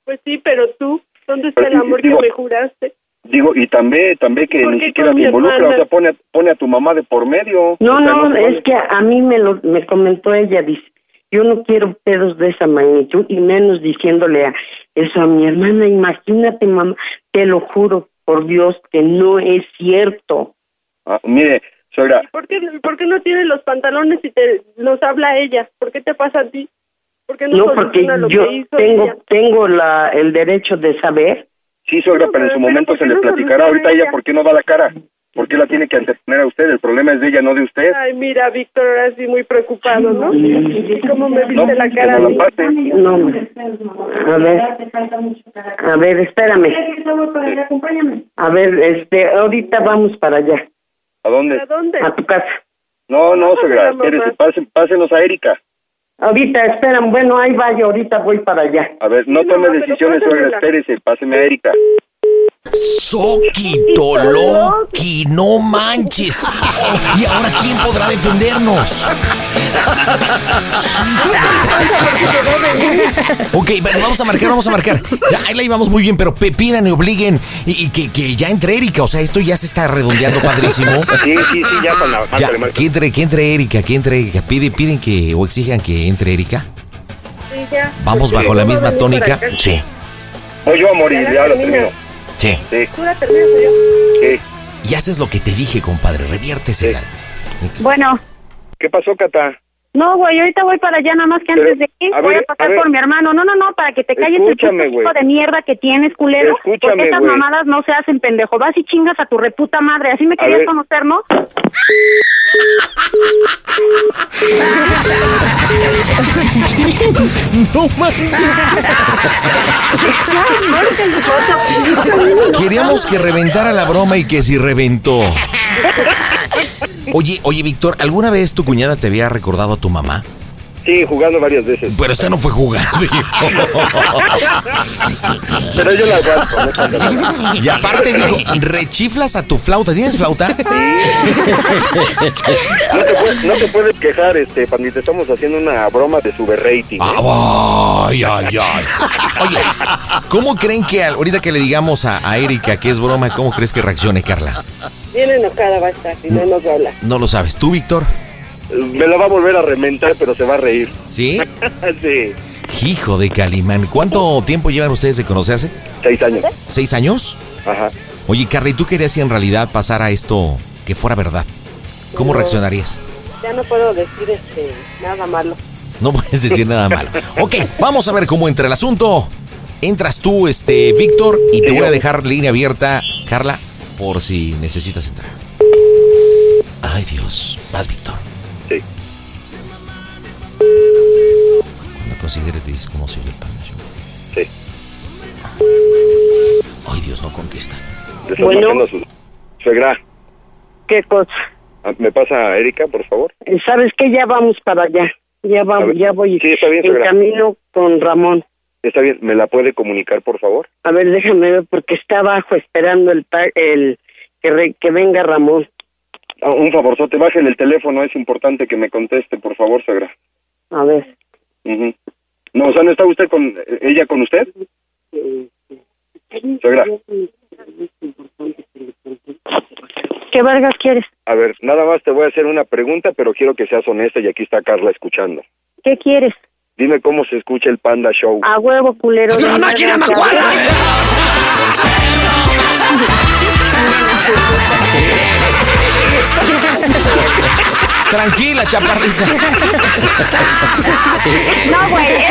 Pues sí, pero tú, ¿dónde está Pero, el amor digo- que me juraste? Digo, y también, también que ¿Por ni siquiera te involucra, hermana? o sea, pone, a- pone a tu mamá de por medio. No, O sea, no, vale. es que a mí me lo me comentó ella, dice, yo no quiero pedos de esa magnitud y menos diciéndole a eso a mi hermana, imagínate mamá, te lo juro por Dios que no es cierto. Ah, mire, suegra, ¿Por qué, ¿Por qué no tienes los pantalones y te los habla ella? ¿Por qué te pasa a ti? ¿Por qué no, No, porque lo yo que hizo tengo ella? tengo la el derecho de saber. sí, suegra, pero en su momento se le platicará. Ahorita ella, ¿por qué no da la cara? ¿Por qué la tiene que anteponer a usted? El problema es de ella, no de usted. Ay, mira, Víctor, ahora sí muy preocupado, ¿no? ¿Y cómo me viste No, la cara? no la pase. No, a ver, a ver, espérame. A ver, este, ahorita vamos para allá, ¿A dónde? ¿A dónde? a tu casa. No, no, suegra, espérese, pasen- pásenos a Erika. Ahorita, esperan, bueno, ahí vaya, ahorita voy para allá. A ver, no tome decisiones, suegra, espérese, páseme a Erika. Soquito, Loki, no manches. Oh, ¿Y ahora quién podrá defendernos? ok, bueno, vamos a marcar, vamos a marcar. Ya, ahí la íbamos muy bien, pero pe- pidan y obliguen y, y que, que ya entre Erika. O sea, esto ya se está redondeando padrísimo. Sí, sí, sí, ya con la Ya, que entre, que entre Erika, que entre Erika. Pide, piden que o exijan que entre Erika. Sí, ya. Vamos Pues, bajo la ¿cómo va a misma tónica. Sí, Voy yo a morir, Ya lo termino. Sí. Sí, Tú la terminas o yo. sí. Y haces lo que te dije, compadre. Reviértesela. Bueno, ¿Qué pasó, Cata? No, güey, ahorita voy para allá, nada más que Pero, antes de ir, a voy ver, a pasar a por mi hermano. No, no, no, para que te calles el puto de mierda que tienes, culero. Escúchame, porque esas güey. mamadas no se hacen, pendejo. Vas y chingas a tu reputa madre. Así me A querías ver. conocer, ¿no? No Queríamos que reventara la broma y que si reventó. Oye, oye, Víctor, ¿alguna vez tu cuñada te había recordado a tu mamá? Sí, jugando varias veces. Pero esta no fue jugando. Pero yo la aguanto. Y aparte dijo, rechiflas a tu flauta. ¿Tienes flauta? No te, puedes, no te puedes quejar, este, pandita. Estamos haciendo una broma de super rating. Ah, Ay, ay, ay. Oye, ¿cómo creen que ahorita que le digamos a, a Erika que es broma, cómo crees que reaccione, Carla? Bien enojada va a estar, si no nos va a hablar. No lo sabes. ¿Tú, Víctor? Me la va a volver a reventar, pero se va a reír. ¿Sí? sí. Hijo de Calimán. ¿Cuánto tiempo llevan ustedes de conocerse? Seis años. ¿Seis años? Ajá. Oye, Carla, ¿y tú querías si en realidad pasara esto que fuera verdad? ¿Cómo No. reaccionarías? Ya no puedo decir este, nada malo. No puedes decir nada malo. Ok, vamos a ver cómo entra el asunto. Entras tú, este, Víctor, y te voy a dejar línea abierta, Carla, por si necesitas entrar. Ay, Dios. Vas, Víctor. Sí. Cuando considere te dice cómo se oye el Panda Show. Sí. Ay, Dios, no contesta. Le Bueno. marcando a su suegra. ¿Qué cosa? Ah, ¿Me pasa a Erika, por favor? ¿Sabes qué? Ya vamos para allá. Ya vamos, ya voy Sí, está bien, en suegra. camino con Ramón. Está bien, ¿me la puede comunicar, por favor? A ver, déjame ver porque está abajo esperando el pa- el que, re- que venga Ramón. Ah, un favorzote, bájale el teléfono, es importante que me conteste, por favor, suegra. A ver. Ujú. No, o sea, ¿no está usted con ella con usted? Suegra, ¿Qué Vargas quieres? a ver, nada más te voy a hacer una pregunta, pero quiero que seas honesta y aquí está Carla escuchando. ¿Qué quieres? Dime cómo se escucha el Panda Show. A huevo, culero. ¡La máquina macuarra! Tranquila, chaparrita. No, güey,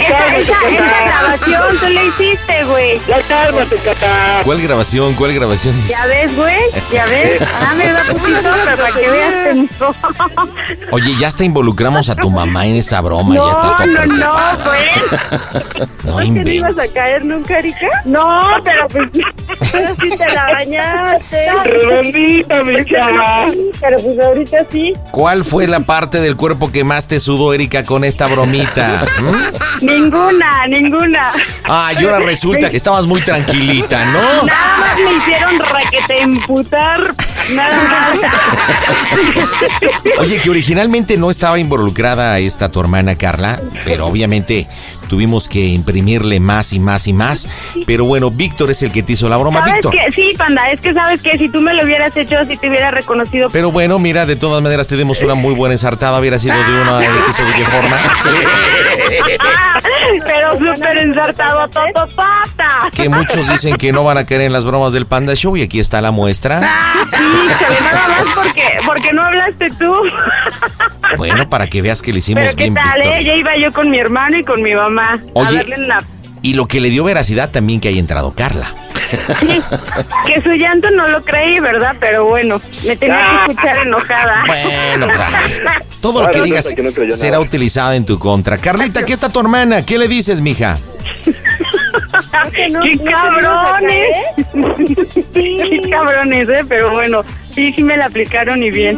esa, grabación tú la hiciste, güey. Ya cálmate, Cata. ¿Cuál grabación? ¿Cuál grabación dice? Ya ves, güey, ya ves. Ah, me da poquito, pero para que veas no. Oye, ya hasta involucramos a tu mamá en esa broma. ya está No, no, no, güey. No ¿Que no inventes. ibas a caer nunca, Erika? No, pero pues, pero sí te la bañaste. Redondita, mi chava. Pero pues ahorita sí. ¿Cuál fue la parte del cuerpo que más te sudó, Erika, con esta bromita? ¿Mm? Ninguna, ninguna. Ah, y ahora resulta que estabas muy tranquilita, ¿no? Nada más me hicieron raquete emputar. Nada más. Oye, que originalmente no estaba involucrada esta tu hermana Carla, pero obviamente tuvimos que imprimirle más y más y más. Pero bueno, Víctor es el que te hizo la broma, ¿Sabes Víctor. Sí, panda, es que sabes que si tú me lo hubieras hecho, si te hubiera reconocido. Pero bueno, mira, de todas maneras te dimos una muy buena ensartada, hubiera sido de una X o de qué forma. Pero súper ensartado, totopata. Que muchos dicen que no van a caer en las bromas del Panda Show y aquí está la muestra. Sí, nada más porque, porque no hablaste tú. Bueno, para que veas que le hicimos Pero qué bien, tal, Víctor. eh? Ya iba yo con mi hermano y con mi mamá. Oye. A darle en la... Y lo que le dio veracidad también que haya entrado Carla. Sí, que su llanto no lo creí, ¿verdad? Pero bueno, me tenía que escuchar enojada. Bueno, Carla. Todo lo que digas será utilizado en tu contra. Carlita, aquí está tu hermana. ¿Qué le dices, mija? ¡Qué cabrones! ¡Qué cabrones, eh! Pero bueno, sí, sí me la aplicaron y bien.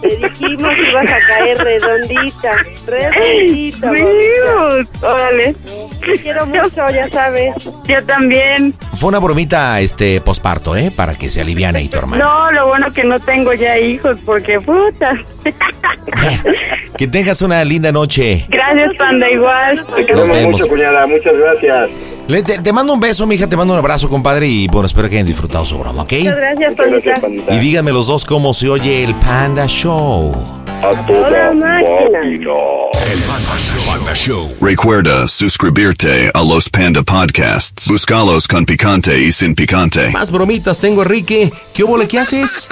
Te dijimos que ibas a caer redondita, redondita. Vimos, órale. Te quiero mucho, ya sabes. Yo también. Fue una bromita, este, posparto, ¿eh? Para que se aliviane ahí tu hermana. No, lo bueno que no tengo ya hijos, porque puta. Que tengas una linda noche. Gracias, panda, igual. Te queremos vemos. mucho, cuñada. Muchas gracias. Le- te, te mando un beso, mija, te mando un abrazo, compadre, y bueno, espero que hayan disfrutado su broma, ¿ok? Muchas gracias, pandita. gracias, pandita. Díganme los dos cómo se oye el Panda Show. A toda máquina. máquina. Panda Show. Recuerda suscribirte a los Panda Podcasts. Buscalos con picante y sin picante. Más bromitas tengo, Enrique. ¿Qué óvole, qué haces?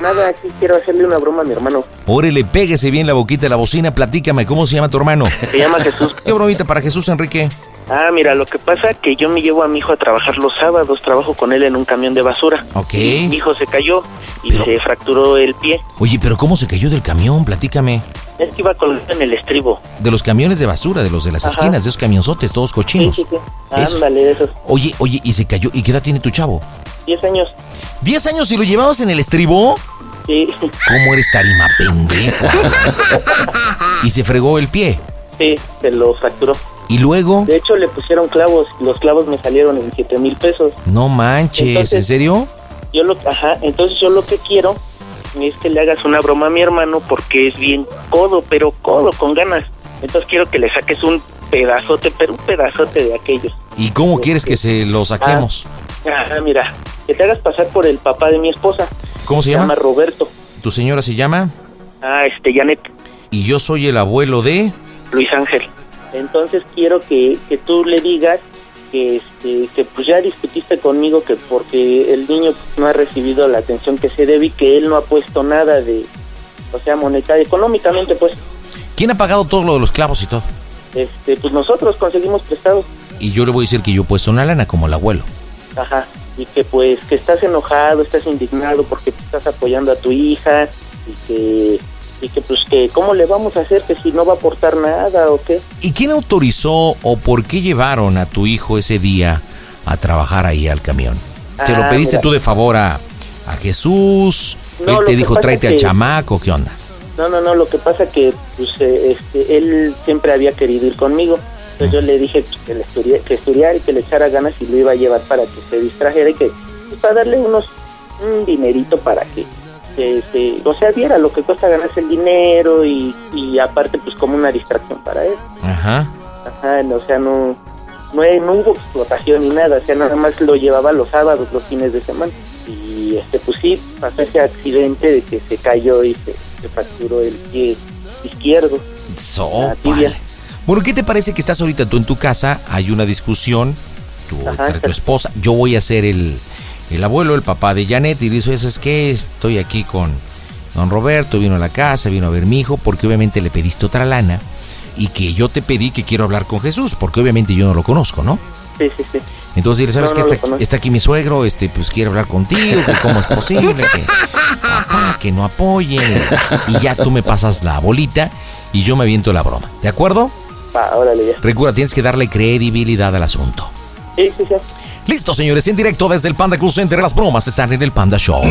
Nada, aquí quiero hacerle una broma a mi hermano. Órale, pégese bien la boquita de la bocina, platícame, ¿cómo se llama tu hermano? Se llama Jesús. ¿Qué bromita para Jesús, Enrique? Ah, mira, lo que pasa que yo me llevo a mi hijo a trabajar los sábados, trabajo con él en un camión de basura. Ok. Mi hijo se cayó y Pero- se fracturó el pie. Oye, pero ¿cómo se cayó del camión? Platícame. Es que iba colgado en el estribo. De los camiones de basura, de los de las Ajá. esquinas, de esos camionzotes, todos cochinos. Sí, sí, sí. Ándale, de esos. Oye, oye, y se cayó. ¿Y qué edad tiene tu chavo? 10 años. ¿10 años y lo llevabas en el estribo? Sí, ¿Cómo eres tarima pendejo? y se fregó el pie. sí, se lo fracturó. Y luego, De hecho, le pusieron clavos. Los clavos me salieron en 7 mil pesos. no manches, ¿en serio? Yo lo, ajá, entonces yo lo que quiero es que le hagas una broma a mi hermano porque es bien codo, pero codo, con ganas. Entonces quiero que le saques un pedazote, pero un pedazote de aquellos. ¿Y cómo quieres que se lo saquemos? Ah, mira, que te hagas pasar por el papá de mi esposa. ¿Cómo se Se llama llama? Roberto. ¿Tu señora se llama? Ah, este, Janet. Y yo soy el abuelo de... Luis Ángel. Entonces quiero que, que tú le digas que, este, que pues ya discutiste conmigo que porque el niño no ha recibido la atención que se debe y que él no ha puesto nada de, o sea, monetaria, económicamente pues, ¿Quién ha pagado todo lo de los clavos y todo? este, pues nosotros conseguimos prestado. Y yo le voy a decir que yo he puesto una lana como el abuelo. Ajá. Y que pues que estás enojado, estás indignado porque te estás apoyando a tu hija y que y que pues que cómo le vamos a hacer que si no va a aportar nada o qué. ¿Y quién autorizó o por qué llevaron a tu hijo ese día a trabajar ahí al camión? ¿Se lo Ah, pediste mira. tú de favor a, a Jesús? No, Él te dijo, tráete que- al chamaco, ¿qué onda? No, no, no, lo que pasa que pues eh, este él siempre había querido ir conmigo. Entonces yo le dije pues, que, le estudia- que estudiara y que le echara ganas y lo iba a llevar para que se distrajera y que pues, para darle unos un dinerito para que que se- o sea, viera lo que cuesta ganarse el dinero y, y aparte pues como una distracción para él. Ajá. Ajá, no, o sea, no, no, no hubo explotación ni nada, o sea, nada más lo llevaba los sábados, los fines de semana. Y este, pues sí, pasó ese accidente de que se cayó y se, se fracturó el pie izquierdo. Sópale. Bueno, ¿qué te parece que estás ahorita tú en tu casa? Hay una discusión tú, entre tu esposa. Yo voy a ser el, el abuelo, el papá de Janet. Y dice, ¿es que Estoy aquí con don Roberto, vino a la casa, vino a ver mi hijo, porque obviamente le pediste otra lana. Y que yo te pedí que quiero hablar con Jesús, porque obviamente yo no lo conozco, ¿no? Sí, sí, sí. Entonces dile, ¿sabes No, lo está, aquí mi suegro, este, pues quiere hablar contigo, que cómo es posible, que, papá, que no apoyen. Y ya tú me pasas la bolita y yo me aviento la broma. ¿De acuerdo? Va, órale ya. Recuerda, tienes que darle credibilidad al asunto. Sí, sí, sí. Listo, señores, en directo desde el Panda Cruz Center. Las bromas están en el Panda Show.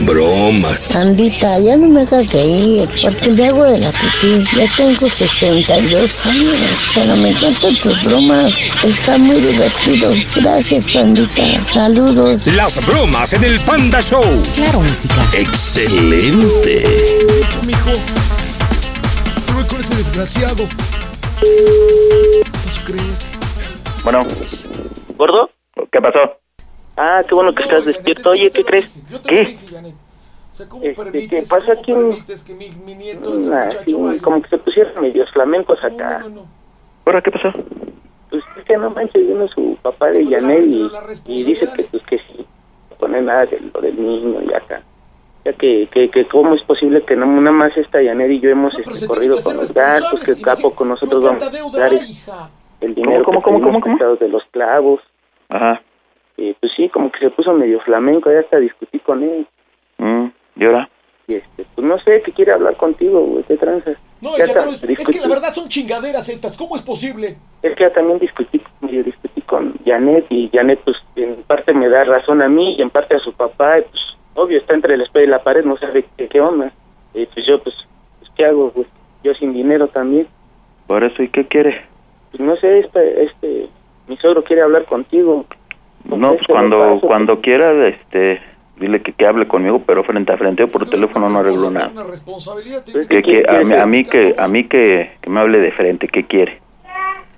bromas. Pandita, ya no me hagas reír, porque me hago de la pipí. Ya tengo 62 años, pero me encantan tus bromas. Está muy divertido. Gracias, Pandita. Saludos. Las bromas en el Panda Show. Claro, música. Excelente. mijo. No voy con ese desgraciado. No se cree. Bueno. ¿Gordo? ¿Qué pasó? Ah, qué bueno que estás despierto. Oye, ¿qué crees? ¿Qué? Este, ¿Qué pasa aquí? un- Ah, sí, como que se pusieron medios flamencos acá. ¿Ahora qué pasó? Pues es que no manches, vino su papá de Janet y, y dice que pues que sí, no pone nada de lo del niño y acá. Ya que, que, que cómo es posible que no, nada más esta Janet y yo hemos este, corrido con los gastos, que a poco nosotros vamos a dar el, el dinero ¿Cómo, que cómo, tuvimos cómo, cómo? de los clavos. Ajá. Y pues sí, como que se puso medio flamenco, ya hasta discutí con él. Mm, ¿Y ahora? Y este, pues no sé, que quiere hablar contigo, güey, qué tranza. No, Ya pero es que la verdad son chingaderas estas. ¿Cómo es posible? Es que ya también discutí, medio discutí con Janet y Janet pues en parte me da razón a mí y en parte a su papá y pues obvio está entre el espejo y la pared, no sabe qué, qué onda. Y pues yo pues, pues, ¿qué hago, güey? Yo sin dinero también. Por eso, ¿y qué quiere? Pues no sé, este, este mi suegro quiere hablar contigo. No, pues Este, cuando, paso, cuando quiera, este, dile que, que hable conmigo, pero frente a frente, por teléfono no arreglo nada. Una responsabilidad. Que, que, a, mí, a mí que, a mí que, que me hable de frente, ¿qué quiere?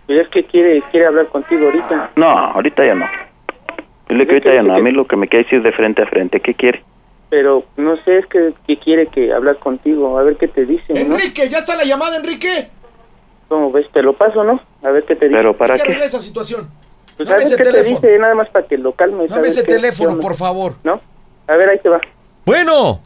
Pues es que quiere, quiere hablar contigo ahorita. No, ahorita ya no. Dile que ahorita ya no, a mí lo que me quiere decir de frente a frente, ¿qué quiere? Pero no sé, es que, que quiere que hablar contigo, a ver qué te dice, ¿no? Enrique, ya está la llamada, Enrique. ¿Cómo ves? Te lo paso, ¿no? A ver qué te dice. ¿Pero para qué? arreglar esa situación. Pues ver ese qué te dice, nada más para que lo calmes. ver ese qué- qué teléfono, por favor. ¿No? A ver, ahí te va. Bueno.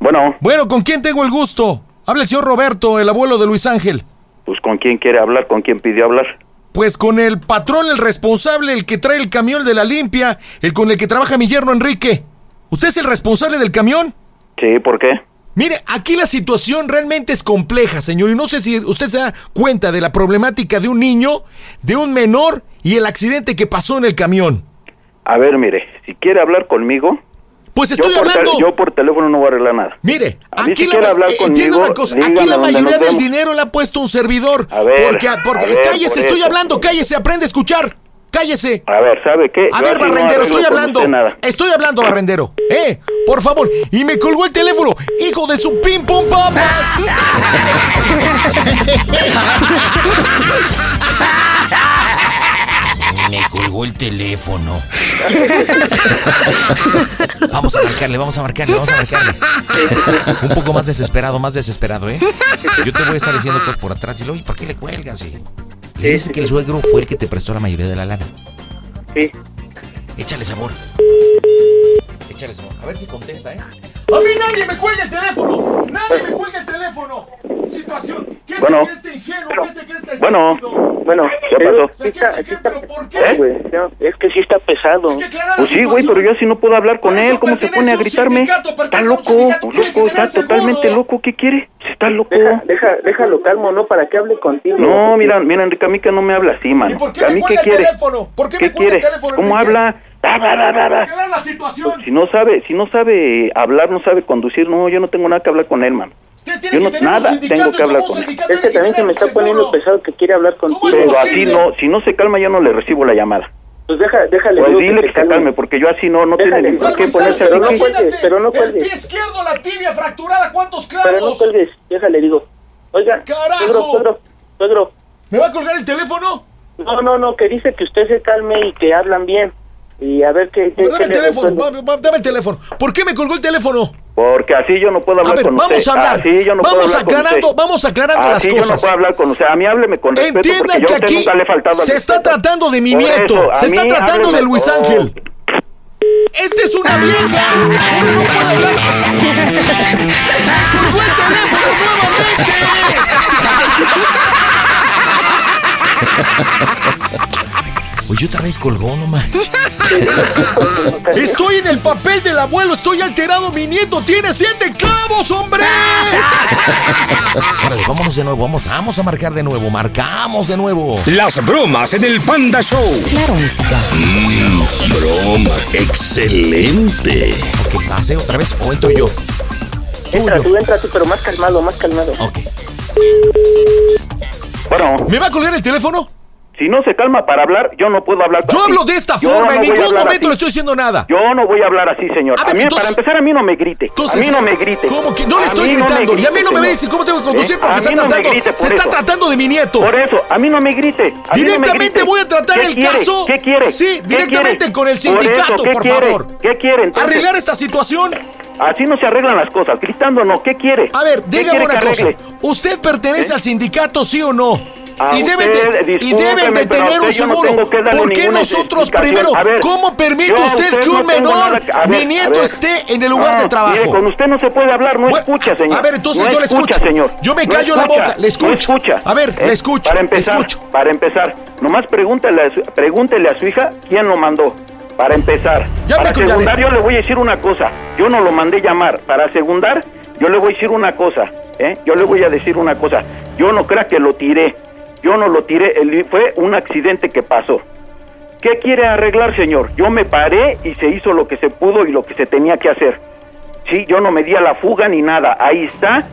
Bueno. Bueno, ¿con quién tengo el gusto? Habla el señor Roberto, el abuelo de Luis Ángel. Pues con quién quiere hablar, con quién pidió hablar. Pues con el patrón, el responsable, el que trae el camión de la limpia, el con el que trabaja mi yerno Enrique. ¿Usted es el responsable del camión? Sí, ¿por qué? Mire, aquí la situación realmente es compleja, señor, y no sé si usted se da cuenta de la problemática de un niño, de un menor y el accidente que pasó en el camión. A ver, mire, si quiere hablar conmigo... Pues yo estoy por hablando. yo por teléfono no voy a arreglar nada. Mire, aquí si la, eh, entiende conmigo, una cosa, aquí dígame la dónde mayoría del dinero le ha puesto un servidor. A ver, porque, porque a ver, cállese, por estoy hablando, cállese, aprende a escuchar. Cállese. A ver, ¿sabe qué? A Yo ver, no barrendero, estoy hablando. nada. Estoy hablando, barrendero. Eh, por favor. Y me colgó el teléfono. Hijo de su pim pum papas. Me colgó el teléfono. Vamos a marcarle, vamos a marcarle, vamos a marcarle. Un poco más desesperado, más desesperado, ¿eh? Yo te voy a estar diciendo pues por atrás y luego, "Oye, ¿por qué le cuelgas? Y le dices que el suegro fue el que te prestó la mayoría de la lana. Sí. Échale sabor. Échale sabor. A ver si contesta, ¿eh? A mí nadie me cuelga el teléfono. Nadie me cuelga el teléfono. Situación. ¿Qué Bueno. se cree este ingenuo? ¿Qué se cree este Bueno, Bueno, ¿qué pasó? sí está- sí está- ¿Eh? güey, no, es que sí está pesado. Pues sí, güey, pero yo así no puedo hablar con él. ¿Cómo se pone a gritarme? Está loco, loco, está totalmente loco. ¿Qué quiere? Está loco. Deja, deja, déjalo calmo, ¿no? Para que hable contigo. No, mira, mira, Enrique, a mí que no me habla así, mano. ¿Por qué ¿A me mí qué quiere? teléfono? ¿Por qué, ¿Qué me cuelga el quiere? teléfono? ¿Cómo Enrique? habla? Si no sabe, si no sabe hablar, no sabe conducir, no, yo no tengo nada que hablar con él, mano. Yo no, nada tengo que hablar con él. Es que también se me está poniendo pesado que quiere hablar contigo. Pero así no, si no se calma, yo no le recibo la llamada. Pues deja, déjale. Pues dile que se calme, porque yo así no, no tiene Déjale, ni por qué ponerse así. no cuelgues, pero no El pie cuelgues. izquierdo, la tibia fracturada, ¿cuántos Pero no clavos? cuelgues, déjale, digo. Oiga, ¡Carajo! suegro, suegro, suegro. ¿Me va a colgar el teléfono? No, no, no, que dice que usted se calme y que hablan bien. Y a ver qué... qué- Dame el teléfono, dame el teléfono. ¿Por qué me colgó el teléfono? Porque así yo no puedo A hablar ver, con vamos usted. a hablar. Así yo no puedo vamos hablar con aclarando, usted. vamos aclarando Así las yo no cosas. puedo hablar con usted. A mí hábleme con respeto Entiendan que a aquí nunca le se está respeto. tratando de mi Por nieto, eso, a se está tratando hábleme- de Luis Oh. Ángel. ¡Esta es una vieja! ¿Cómo no puede hablar? ¡Colgó el teléfono nuevamente! Oye, otra vez colgó, no manches. Estoy en el papel del abuelo, estoy alterado, mi nieto tiene siete clavos, hombre. Órale, vámonos de nuevo, vamos, vamos a marcar de nuevo, marcamos de nuevo. Las bromas en el Panda Show. Claro, música. Mmm, bromas. Excelente. Ok, pase otra vez o entro yo. Entra tú, entra tú, pero más calmado, más calmado. Ok. Bueno, ¿Me va a colgar el teléfono? Si no se calma para hablar, yo no puedo hablar Yo hablo de esta forma, no en ningún momento le estoy diciendo nada. Yo no voy a hablar así, señor. A A, ver, mí, entonces- para empezar, a mí no me grite. Entonces, a mí no me grite. ¿Cómo que no le estoy no me gritando? y a mí no me señor. dice cómo tengo que conducir ¿Eh? porque mí no me tratando, grite por se está tratando de mi nieto. Por eso, a mí no me grite. a me Directamente grite. voy a tratar ¿Qué el quiere? caso. ¿Qué quiere? Sí, ¿Qué directamente quiere? con el Por eso, sindicato, ¿qué por quiere? favor. ¿Qué quiere entonces? Arreglar esta situación. Así no se arreglan las cosas, gritando no. ¿Qué quiere? A ver, ¿Qué dígame una cosa. ¿Usted pertenece ¿Eh? al sindicato, sí o no? Y deben de, y deben tener un no seguro. ¿Por qué nosotros primero? Ver, ¿Cómo permite usted que un menor, mi ver, a nieto, esté en el lugar No, de trabajo? mire, con usted no se puede hablar, no Bueno, escucha, señor. A ver, entonces yo le escucha, escucho. señor. Yo me callo la boca, le escucho. Escucha. A ver, ¿Eh? le escucho. Para empezar, escucho. para empezar, nomás pregúntele a, su, pregúntele a su hija quién lo mandó. Para empezar. Ya para Janet. yo le voy a decir una cosa. Yo no lo mandé llamar. Para segundar, yo le voy a decir una cosa. ¿eh? Yo le voy a decir una cosa. Yo no crea que lo tiré. Yo no lo tiré. fue un accidente que pasó. ¿Qué quiere arreglar, señor? Yo me paré y se hizo lo que se pudo y lo que se tenía que hacer. Sí, yo no me di a la fuga ni nada. Ahí está.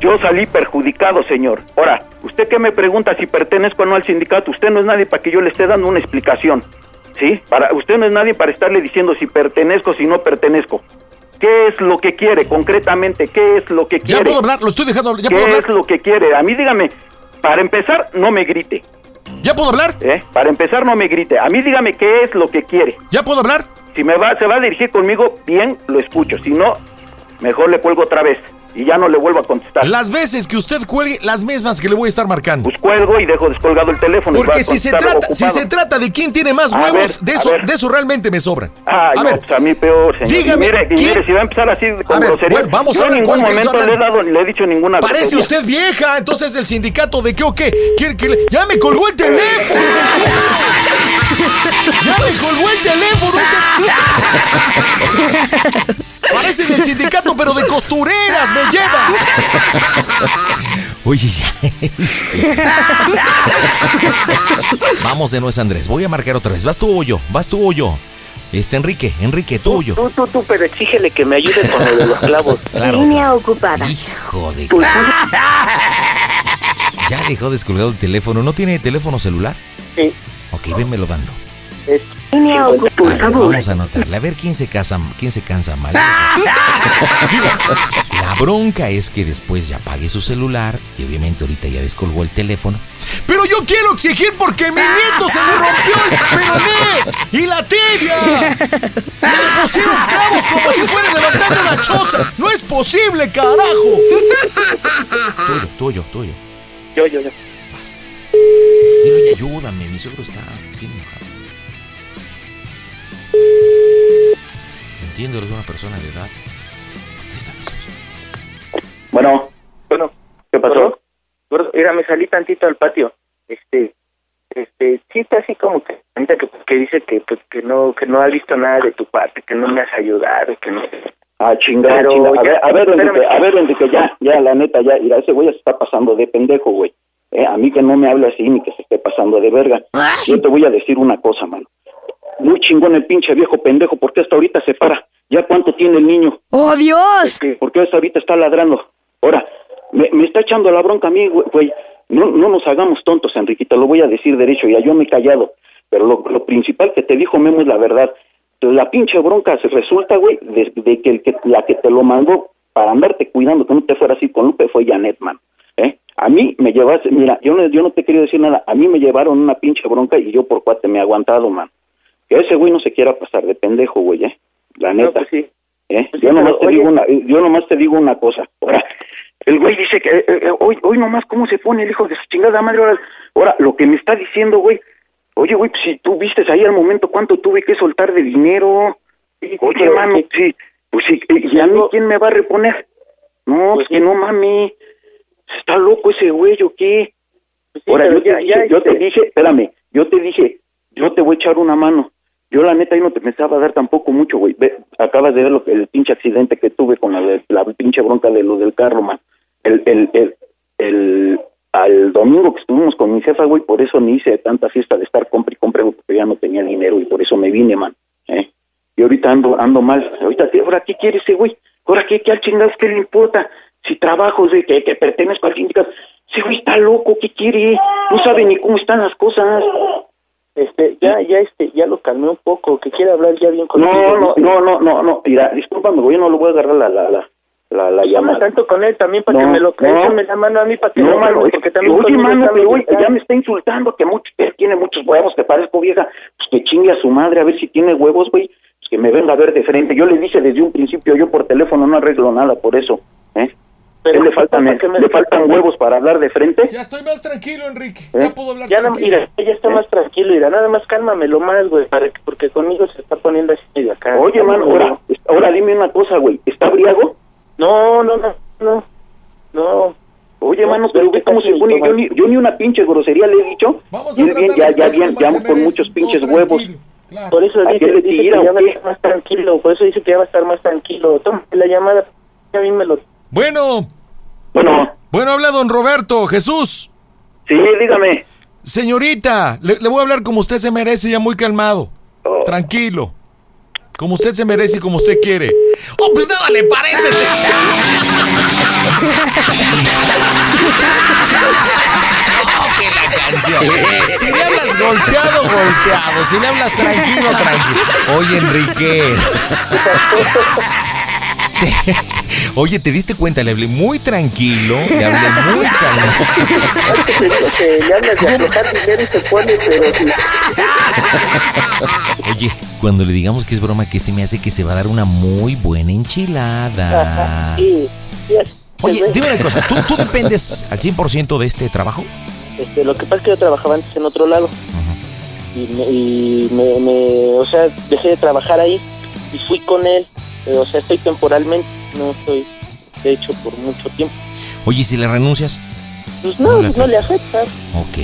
Yo salí perjudicado, señor. Ahora, usted que me pregunta si pertenezco o no al sindicato, usted no es nadie para que yo le esté dando una explicación. ¿Sí? Para, usted no es nadie para estarle diciendo si pertenezco, si no pertenezco. ¿Qué es lo que quiere concretamente? ¿Qué es lo que Ya quiere? puedo hablar, lo estoy dejando. Ya ¿Qué puedo es hablar. lo que quiere? A mí dígame, para empezar, no me grite. ¿Ya puedo hablar? ¿eh? Para empezar, no me grite. A mí dígame qué es lo que quiere. ¿Ya puedo hablar? Si me va, se va a dirigir conmigo, bien, lo escucho. Si no, mejor le cuelgo otra vez y ya no le vuelvo a contestar. Las veces que usted cuelgue, las mismas que le voy a estar marcando. Pues cuelgo y dejo descolgado el teléfono. Porque si se trata, si se trata de quién tiene más A huevos, ver, de eso, de eso realmente me sobran. Ay, a no, ver, pues a mí peor, señor. dígame, y mire, y ¿quién- mire, si va a empezar así con A ver, groserías, bueno, vamos yo a en ver, ningún ¿cuál que momento le he, hablar? dado, le he dicho ninguna Parece grosería. usted vieja, entonces el sindicato de qué o qué. ¿Quiere que le- Ya me colgó el teléfono. ya me colgó el teléfono. este- Parece del sindicato, pero de costureras me lleva. Oye, ya. Vamos de nuevo, Andrés. Voy a marcar otra vez. ¿Vas tú o yo? ¿Vas tú o yo? Este, Enrique, Enrique, tú o yo. Tú, tú, tú, pero exígele que me ayude con lo de los clavos. Claro. Línea ocupada. Hijo de... Pues, Ya dejó descolgado el teléfono. ¿No tiene teléfono celular? Sí. Ok, vénmelo dando. Es Por favor. Vamos a anotarle. A ver quién se casa, quién se cansa mal. La bronca es que después ya pague su celular y obviamente ahorita ya descolgó el teléfono. Pero yo quiero exigir porque mi nieto se le rompió el peroné y la tibia. Le pusieron clavos como si fuera levantando una choza. No es posible, carajo. Tuyo, tuyo, tuyo. Yo, yo, yo. Oye, ayúdame, mi suegro está bien. Entiendo, eres una persona de edad. Contesta, Jesús. Bueno, Bueno, ¿qué pasó? gordo, mira, me salí tantito al patio. Este, este, sí está así como que, ahorita que, que dice que, pues, que no, que no ha visto nada de tu parte, que no me has ayudado, que no. Ah, chingada, Pero chingada. A ya- ver, a ver. Enrique, a ver, Enrique, ya, ya, la neta, ya, mira, ese güey ya se está pasando de pendejo, güey. Eh, a mí que no me hable así ni que se esté pasando de verga. Yo te voy a decir una cosa, mano. Muy chingón el pinche viejo pendejo, ¿por qué hasta ahorita se para? ¿Ya cuánto tiene el niño? ¡Oh, Dios! ¿Por qué hasta ahorita está ladrando? Ahora, me, me está echando la bronca a mí, güey. No, no nos hagamos tontos, Enrique, te lo voy a decir derecho, ya yo me he callado. Pero lo, lo principal que te dijo Memo es la verdad. La pinche bronca se resulta, güey, de, de que, el que la que te lo mandó para andarte cuidando que no te fueras así con Lupe fue Janet, man. ¿eh? A mí me llevaste, mira, yo no, yo no te quería decir nada, a mí me llevaron una pinche bronca y yo por cuate me he aguantado, man. Que ese güey no se quiera pasar de pendejo, güey, ¿eh? La neta. pues sí. ¿eh? Pues sí, yo, nomás pero, te oye- digo una, yo nomás te digo una cosa. Ahora, el güey dice que eh, eh, hoy, hoy nomás cómo se pone el hijo de su chingada madre. Ahora, ahora lo que me está diciendo, güey, oye, güey, pues si tú vistes ahí al momento cuánto tuve que soltar de dinero. Oye, pero- mano, sí, pues sí, ¿y a mí quién me va a reponer? No, pues que no mami. Está loco ese güey, ¿o qué? Ahora, yo, te dije, ya, yo te este- dije, espérame, yo te dije, yo te voy a echar una mano. Yo la neta ahí no te pensaba dar tampoco mucho, güey. Ve, acabas de ver lo que el pinche accidente que tuve con la, pinche bronca de lo del carro, man. El, el, el, el, al domingo que estuvimos con mi jefa, güey, por eso me hice tanta fiesta de estar compre y compre, güey, porque ya no tenía dinero y por eso me vine, man. ¿eh? Y ahorita ando, ando mal. Ahorita, ¿qué, ahora, ¿qué quiere ese güey? Ahora, ¿qué, qué al chingados qué le importa? Si trabajo, de que, que pertenezco al sindicato. Ese güey está loco, ¿qué quiere? No sabe ni cómo están las cosas. Este, ya, ya, este, ya lo calmé un poco, que quiere hablar ya bien contigo. No, no, no, no, no, no. Mira, discúlpame, yo no le voy a agarrar la, la, la, la, la Llama llamada. tanto con él también para No, que me lo no. échame la mano a mí para que No, no, mano, porque también oye, mano, pero oye, ya me está insultando que mucho, que tiene muchos huevos, que parezco vieja. Pues que chingue a su madre a ver si tiene huevos, güey. Pues que me venga a ver de frente. Yo le dije desde un principio, yo por teléfono no arreglo nada por eso, ¿eh? Pero, le faltan, ¿para qué me- le faltan huevos para hablar de frente. Ya estoy más tranquilo, Enrique. ¿Eh? Ya puedo hablar Ya, no, mira, ya está más tranquilo, mira, nada más cálmamelo más, güey, para que, porque conmigo se está poniendo así medio acá. Oye, mano, ahora, ahora dime una cosa, güey. ¿Está briago? No, no, no, no, no. Oye, No, mano, pero ve cómo se pone. Yo ni, yo ni una pinche grosería le he dicho. Vamos a bien, ya, ya, bien, ya con muchos pinches huevos. claro. Por eso ¿A dice, que ya va a estar más tranquilo, por eso dice que ya va a estar más tranquilo. Toma la llamada, ya a mí me lo... Bueno, Bueno, bueno, habla don Roberto, Jesús. sí, dígame. Señorita, le, le voy a hablar como usted se merece, ya muy calmado. Oh. Tranquilo. Como usted se merece y como usted quiere. ¡Oh, pues nada le parece! ¡Oh, que la canción! Si le hablas golpeado, golpeado. Si le hablas tranquilo, tranquilo. Oye, Enrique. Te- Oye, ¿te diste cuenta? Le hablé muy tranquilo, le hablé muy calmado. que le hablas de aflojar dinero y se pone, pero sí. Oye, cuando le digamos que es broma, que se me hace que se va a dar una muy buena enchilada. Sí, sí, es- Oye, dime una cosa, ¿tú, tú dependes al 100% de este trabajo? Este, lo que pasa es que yo trabajaba antes en otro lado. Y, me, y me, me- o sea, dejé de trabajar ahí y fui con él. O sea, estoy temporalmente, no estoy, de hecho, por mucho tiempo. Oye, si le renuncias, Pues no, No le no le afecta. ok.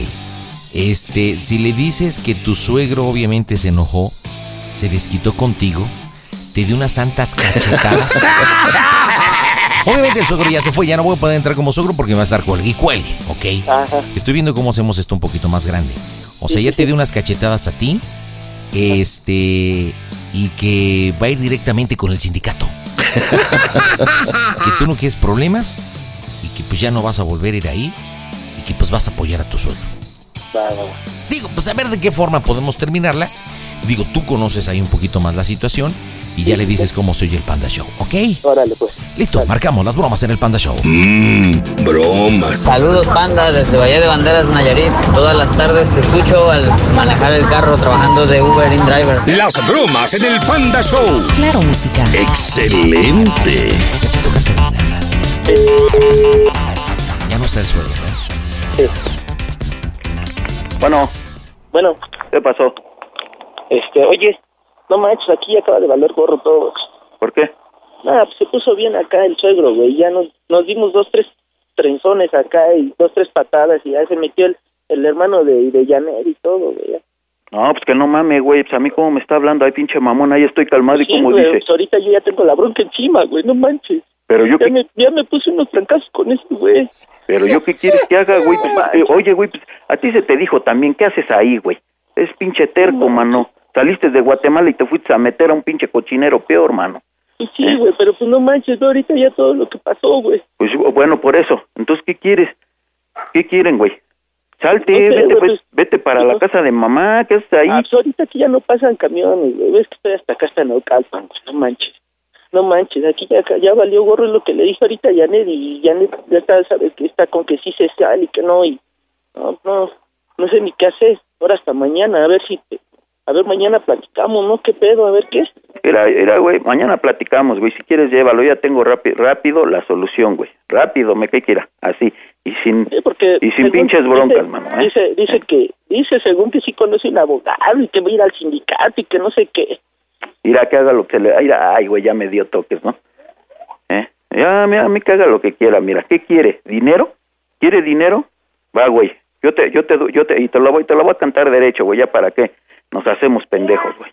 Este, si le dices que tu suegro obviamente se enojó, se desquitó contigo, te dio unas santas cachetadas. Obviamente el suegro ya se fue, ya no voy a poder entrar como suegro porque me va a estar cuelgue y cuelgue, ¿ok? Ajá. Estoy viendo cómo hacemos esto un poquito más grande. O sea, ya te dio unas cachetadas a ti, este, y que va a ir directamente con el sindicato. que tú no quieres problemas y que pues ya no vas a volver a ir ahí y que pues vas a apoyar a tu suegro. Digo, pues a ver de qué forma podemos terminarla. Digo, tú conoces ahí un poquito más la situación y ya le dices cómo se oye el Panda Show, ¿ok? Órale, pues. Listo, marcamos las bromas en el Panda Show. Mmm, bromas. Saludos Panda desde Valle de Banderas, Nayarit. Todas las tardes te escucho al manejar el carro trabajando de Uber in Driver. Las bromas en el Panda Show. Claro, música. Excelente. Ya no está el sueldo, ¿eh? Bueno, Bueno, ¿qué pasó? este, oye, no manches, aquí acaba de valer gorro todo. ¿Por qué? Nada, pues se puso bien acá el suegro, güey. Ya nos, nos dimos dos, tres trenzones acá y dos, tres patadas y ya se metió el, el hermano de, de Janet y todo, güey. No, pues que no mames, güey. Pues a mí cómo me está hablando, ay pinche mamón, ahí estoy calmado y Sí, como güey, dice. pues ahorita yo ya tengo la bronca encima, güey, no manches. Pero yo Ya qué, me, ya me puse unos trancazos con este, güey. pero yo qué quieres que haga, güey. Pues, eh, oye, güey, pues a ti se te dijo también, ¿qué haces ahí, güey? Es pinche terco, mano. Saliste de Guatemala y te fuiste a meter a un pinche cochinero peor, mano. Pues sí, güey, pero pues no manches, no, ahorita ya todo lo que pasó, güey. Pues bueno, por eso. Entonces, ¿qué quieres? ¿Qué quieren, güey? Salte, No sé, vete, pues, pues, vete para la casa de mamá, ¿qué haces ahí? Ah, pues ahorita aquí ya no pasan camiones, güey. Ves que estoy hasta acá, hasta Naucalpan, güey. No manches. No manches, aquí ya, ya valió gorro lo que le dije ahorita a Janet y Janet ya está, sabes que está con que sí se sale y que no y no, no, no sé ni qué hacer. Ahora hasta mañana, a ver si, te- a ver mañana platicamos, ¿no? ¿Qué pedo? A ver qué es. Mira, mira, güey, mañana platicamos, güey. Si quieres, llévalo. Ya tengo rápido, rápido la solución, güey. Rápido, me que quiera. Así. Y sin, Porque y sin pinches broncas, dice, mano, ¿eh? Dice, dice que, dice según que sí conoce un abogado y que va a ir al sindicato y que no sé qué. Mira, que haga lo que le... Mira, ay, güey, ya me dio toques, ¿no? ¿Eh? Ya, mira, a mí que haga lo que quiera. Mira, ¿qué quiere? ¿Dinero? ¿Quiere dinero? Va, güey. Yo te, yo te, yo te, y te lo voy, te lo voy a cantar derecho, güey. ¿Ya para qué? Nos hacemos pendejos, güey.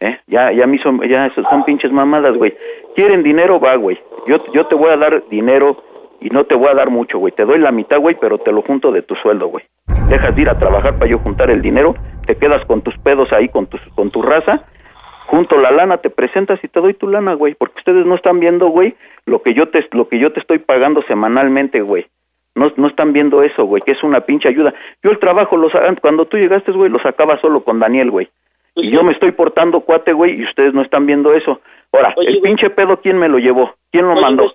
¿Eh? Ya, ya me hizo, ya son pinches mamadas, güey. ¿Quieren dinero? Va, güey. Yo, yo te voy a dar dinero y no te voy a dar mucho, güey. Te doy la mitad, güey, pero te lo junto de tu sueldo, güey. Dejas de ir a trabajar para yo juntar el dinero, te quedas con tus pedos ahí, con, tus, con tu raza, junto la lana, te presentas y te doy tu lana, güey, porque ustedes no están viendo, güey, lo que yo te lo que yo te estoy pagando semanalmente, güey. No, no están viendo eso, güey, que es una pinche ayuda. Yo el trabajo los cuando tú llegaste, güey, lo sacaba solo con Daniel, güey. Y yo me estoy portando cuate, güey, y ustedes no están viendo eso. Ahora, Oye, el güey. pinche pedo, ¿quién me lo llevó? ¿Quién lo Oye, mandó?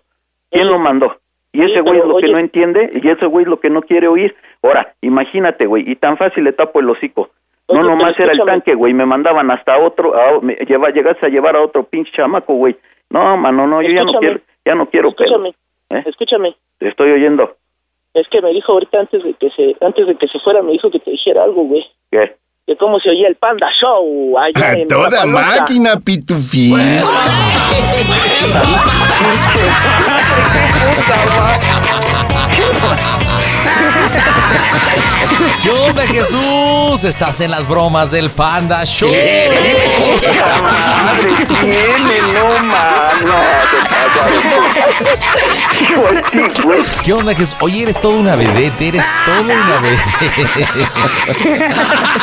¿Quién Oye. lo mandó? Y ese güey es lo que no entiende y ese güey es lo que no quiere oír. Ahora, imagínate, güey, y tan fácil le tapo el hocico. No nomás era el tanque, güey, me mandaban hasta otro, a, me lleva, llegaste a llevar a otro pinche chamaco, güey. No, mano, no, yo ya no quiero, ya no quiero pedo. Escúchame, ¿Eh? escúchame. Te estoy oyendo. Es que me dijo ahorita antes de que se antes de que se fuera me dijo que te dijera algo, güey. ¿Qué? De cómo se oía el Panda Show allá en Toda máquina, pitufín. ¿Qué onda, Jesús? Estás en las bromas del Panda Show. madre tiene, no, mano. ¿Qué onda, Jesús? Oye, eres toda una vedette, eres toda una vedette.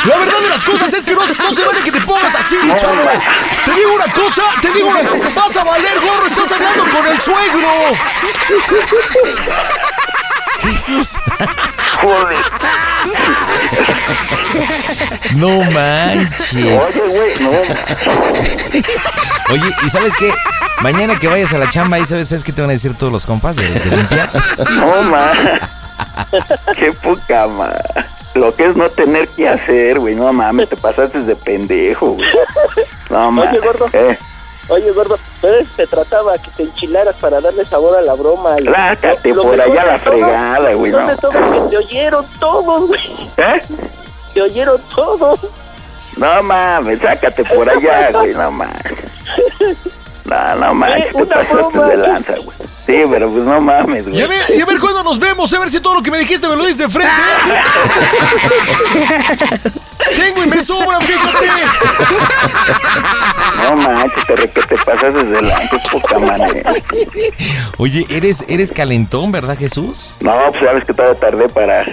La verdad de las cosas es que no, no se vale que te pongas así, mi chavo. Te digo una cosa, te digo una Vas a valer gorro, estás hablando con el suegro. Jesús. Joder. No manches. Oye, güey, no. Oye, ¿y sabes qué? Mañana que vayas a la chamba, ahí sabes, ¿sabes qué te van a decir todos los compas de, de limpia? No, ma. Qué poca, ma. Lo que es no tener que hacer, güey. No mames, te pasaste de pendejo, güey. No mames. Oye, gordo. Eh, Oye, gordo, entonces se trataba que te enchilaras para darle sabor a la broma. y- Rácate Lo por allá la todo- fregada, güey, no. todo te oyeron todos, güey. ¿Eh? Te oyeron todos. No mames, sácate por allá, güey. No mames. No, no mames, te una pasaste de lanza, güey. Sí, pero pues no mames, Y güey. a ver, y a ver cuándo nos vemos, a ver si todo lo que me dijiste me lo dices de frente. Tengo y me sobra, fíjate. No manches, te, re- que te pasaste de lanza, es poca manera. Oye, eres, eres calentón, ¿verdad, Jesús? No, pues sabes que todavía tardé para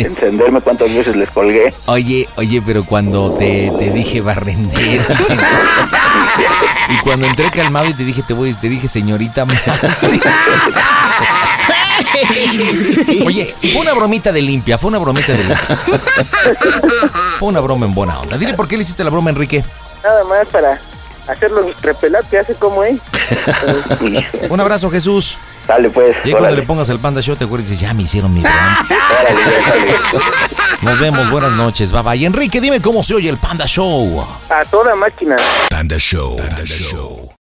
encenderme cuántas veces les colgué. Oye, oye, pero cuando te, te dije barrendero te- y cuando entré calmado y te dije te voy, te dije señorita más. Oye, fue una bromita de limpia, fue una bromita de limpia. Fue una broma en buena onda. Dile por qué le hiciste la broma, Enrique. Nada más para hacerlo repelar que hace como él. Un abrazo, Jesús. Dale, pues. Y ahí cuando le pongas el Panda Show, te acuerdas y dices, ya me hicieron mi broma. Nos vemos, buenas noches, bye bye. Enrique, dime cómo se oye el Panda Show. A toda máquina. Panda Show. Panda Show.